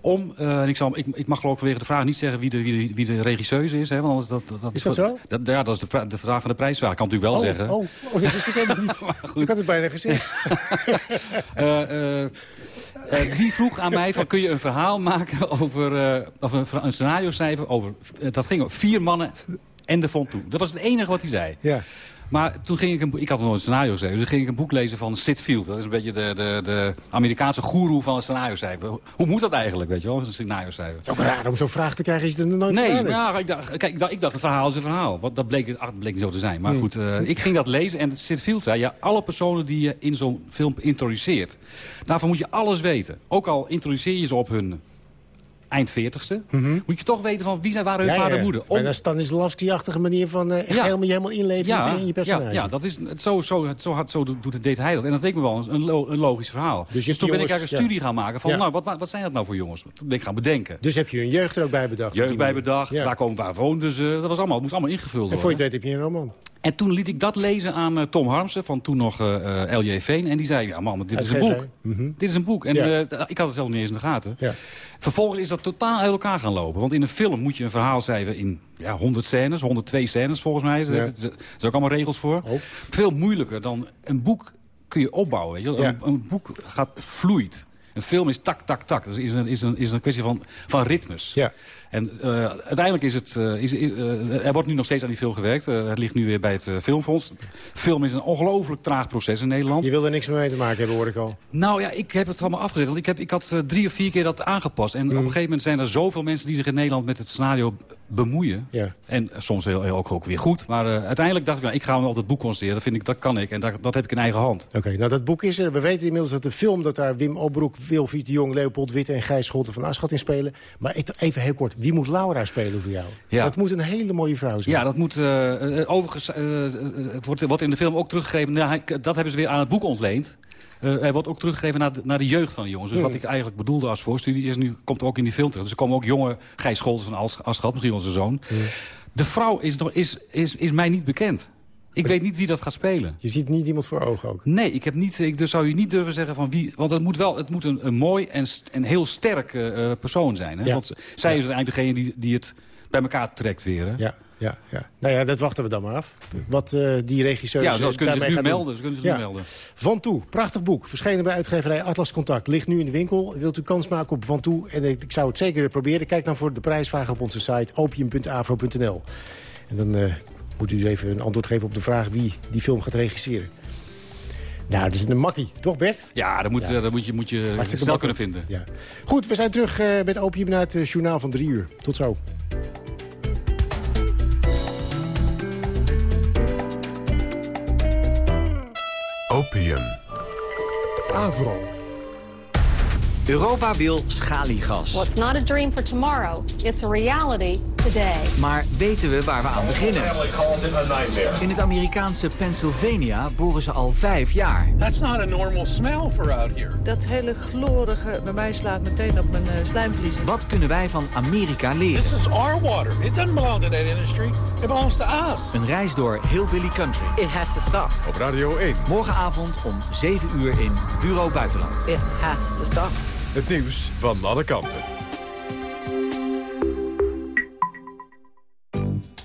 Om, en ik, zal, ik, ik mag geloof ik vanwege de vraag niet zeggen wie de, wie de, wie de regisseuse is. Hè, want anders dat, dat, Is dat zo? Dat, ja, dat is de, de vraag van de prijsvraag. Kan het natuurlijk wel oh, zeggen. Oh, oh, dat wist ik helemaal niet. ik had het bijna gezegd. Eh, eh, eh, die vroeg aan mij van kun je een verhaal maken over of een, een scenario schrijven over dat ging over vier mannen en de vond toe. Dat was het enige wat hij zei. Ja. Maar toen ging ik een boek, ik had nog nooit een scenario geschreven, dus toen ging ik een boek lezen van Sid Field. Dat is een beetje de, de, de Amerikaanse goeroe van het scenario schrijven. Hoe moet dat eigenlijk, weet je wel, een scenario schrijven? Het is ook raar om zo'n vraag te krijgen als je het nog nooit Nee, gedaan ja, ik dacht, kijk, ik dacht, ik dacht, een verhaal is een verhaal. Want dat bleek, ach, bleek niet zo te zijn. Maar Hmm. goed, eh, ik ging dat lezen en Sid Field zei... ja, alle personen die je in zo'n film introduceert... daarvan moet je alles weten. Ook al introduceer je ze op hun eind 40ste... moet je toch weten van wie zijn, waren hun vader en moeder. Om... Een Stanislavski-achtige manier van uh, echt helemaal, helemaal inleven in je personage. Ja, ja dat is, het, zo, zo, het, zo, had, zo doet, deed hij dat. En dat leek me wel een, een logisch verhaal. Dus, dus toen ben ik eigenlijk een studie gaan maken van... nou, wat, wat zijn dat nou voor jongens? Dat ben ik gaan bedenken. Dus heb je een jeugd er ook bij bedacht? Jeugd bij bedacht, waar, komen, waar woonden ze? Dat was allemaal, moest allemaal ingevuld worden. En voor je weet heb je een roman. En toen liet ik dat lezen aan uh, Tom Harmsen, van toen nog uh, uh, L.J. Veen. En die zei, ja man, dit is een boek. Mm -hmm. Dit is een boek. En ja. ik had het zelf niet eens in de gaten. Ja. Vervolgens is dat totaal uit elkaar gaan lopen. Want in een film moet je een verhaal schrijven in ja, 100 scènes, 102 scènes volgens mij. Er ja. zijn ook allemaal regels voor. Oh. Veel moeilijker dan een boek kun je opbouwen. Weet je? Een, een boek gaat vloeit. Een film is tak, tak, tak. Dat is een, is een, is een kwestie van, van ritmes. Ja. En uh, uiteindelijk is het... Uh, is, uh, er wordt nu nog steeds aan die film gewerkt. het ligt nu weer bij het Filmfonds. Film is een ongelooflijk traag proces in Nederland. Je wil er niks mee te maken hebben, hoor ik al. Nou ja, ik heb het allemaal afgezet. Want ik, heb, ik had drie of vier keer dat aangepast. En op een gegeven moment zijn er zoveel mensen die zich in Nederland met het scenario bemoeien. Ja. En soms heel, heel, ook, ook weer goed. Maar uiteindelijk dacht ik, nou, ik ga me altijd boek constateren. Dat vind ik, dat kan ik. En dat, dat heb ik in eigen hand. Oké, okay, nou dat boek is er. We weten inmiddels dat de film dat daar Wim Obroek, Wilfried de Jong, Leopold Witte en Gijs Scholten van Aschat in spelen. Maar even heel kort, wie moet Laura spelen? voor jou. Ja. Dat moet een hele mooie vrouw zijn. Ja, dat moet uh, overigens... Uh, wordt, wordt in de film ook teruggegeven... Nou, dat hebben ze weer aan het boek ontleend. Uh, er wordt ook teruggegeven naar de, naar de jeugd van de jongens. Dus wat ik eigenlijk bedoelde als voorstudie... is nu komt er ook in die film terug. Dus er komen ook jonge Gijs Scholten van Aschat, misschien onze zoon. De vrouw is, is, is, is mij niet bekend. Ik weet niet wie dat gaat spelen. Je ziet niet iemand voor ogen ook? Nee, ik heb niet, ik dus zou je niet durven zeggen van wie... Want het moet wel het moet een, een mooi en, en heel sterk uh, persoon zijn. Hè? Ja. Want zij is uiteindelijk degene die, die het bij elkaar trekt weer. Hè? Ja, ja, ja. Nou ja, dat wachten we dan maar af. Wat uh, die regisseurs Ja, kunnen ze nu melden. Ze kunnen zich ja. nu melden. Van Toe, prachtig boek. Verschenen bij uitgeverij Atlas Contact. Ligt nu in de winkel. Wilt u kans maken op Van Toe? En ik, ik zou het zeker proberen. Kijk dan voor de prijsvraag op onze site opium.afro.nl. En dan uh, moet u even een antwoord geven op de vraag wie die film gaat regisseren. Nou, dat is een makkie, toch Bert? Ja, dat moet, ja. Dat moet je, moet je snel kunnen vinden. Ja. Goed, we zijn terug uh, met Opium naar het journaal van drie uur. Tot zo. Opium. Avro. Europa wil schaliegas. What's not a dream for tomorrow, it's a reality today. Maar weten we waar we aan beginnen? In het Amerikaanse Pennsylvania boren ze al vijf jaar. That's not a normal smell for out here. Dat hele glorige bij mij slaat meteen op mijn uh, slijmvlies. Wat kunnen wij van Amerika leren? This is our water. It doesn't belong to that industry. It belongs to us. Een reis door Hillbilly Country. It has to stop. Op Radio 1. Morgenavond om 7 uur in Bureau Buitenland. It has to stop. Het nieuws van alle kanten.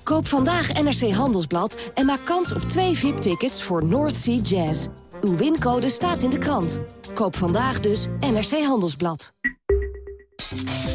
Koop vandaag NRC Handelsblad en maak kans op twee VIP-tickets voor North Sea Jazz. Uw wincode staat in de krant. Koop vandaag dus NRC Handelsblad.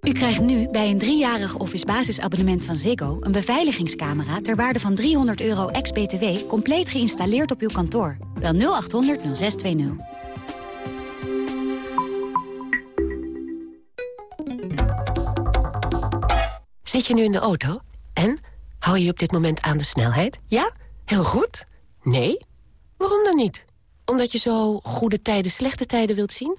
U krijgt nu bij een driejarig Office basisabonnement van Ziggo... een beveiligingscamera ter waarde van 300 euro ex-BTW... compleet geïnstalleerd op uw kantoor. Bel 0800 0620. Zit je nu in de auto? En? Hou je op dit moment aan de snelheid? Ja? Heel goed? Nee? Waarom dan niet? Omdat je zo goede tijden, slechte tijden wilt zien?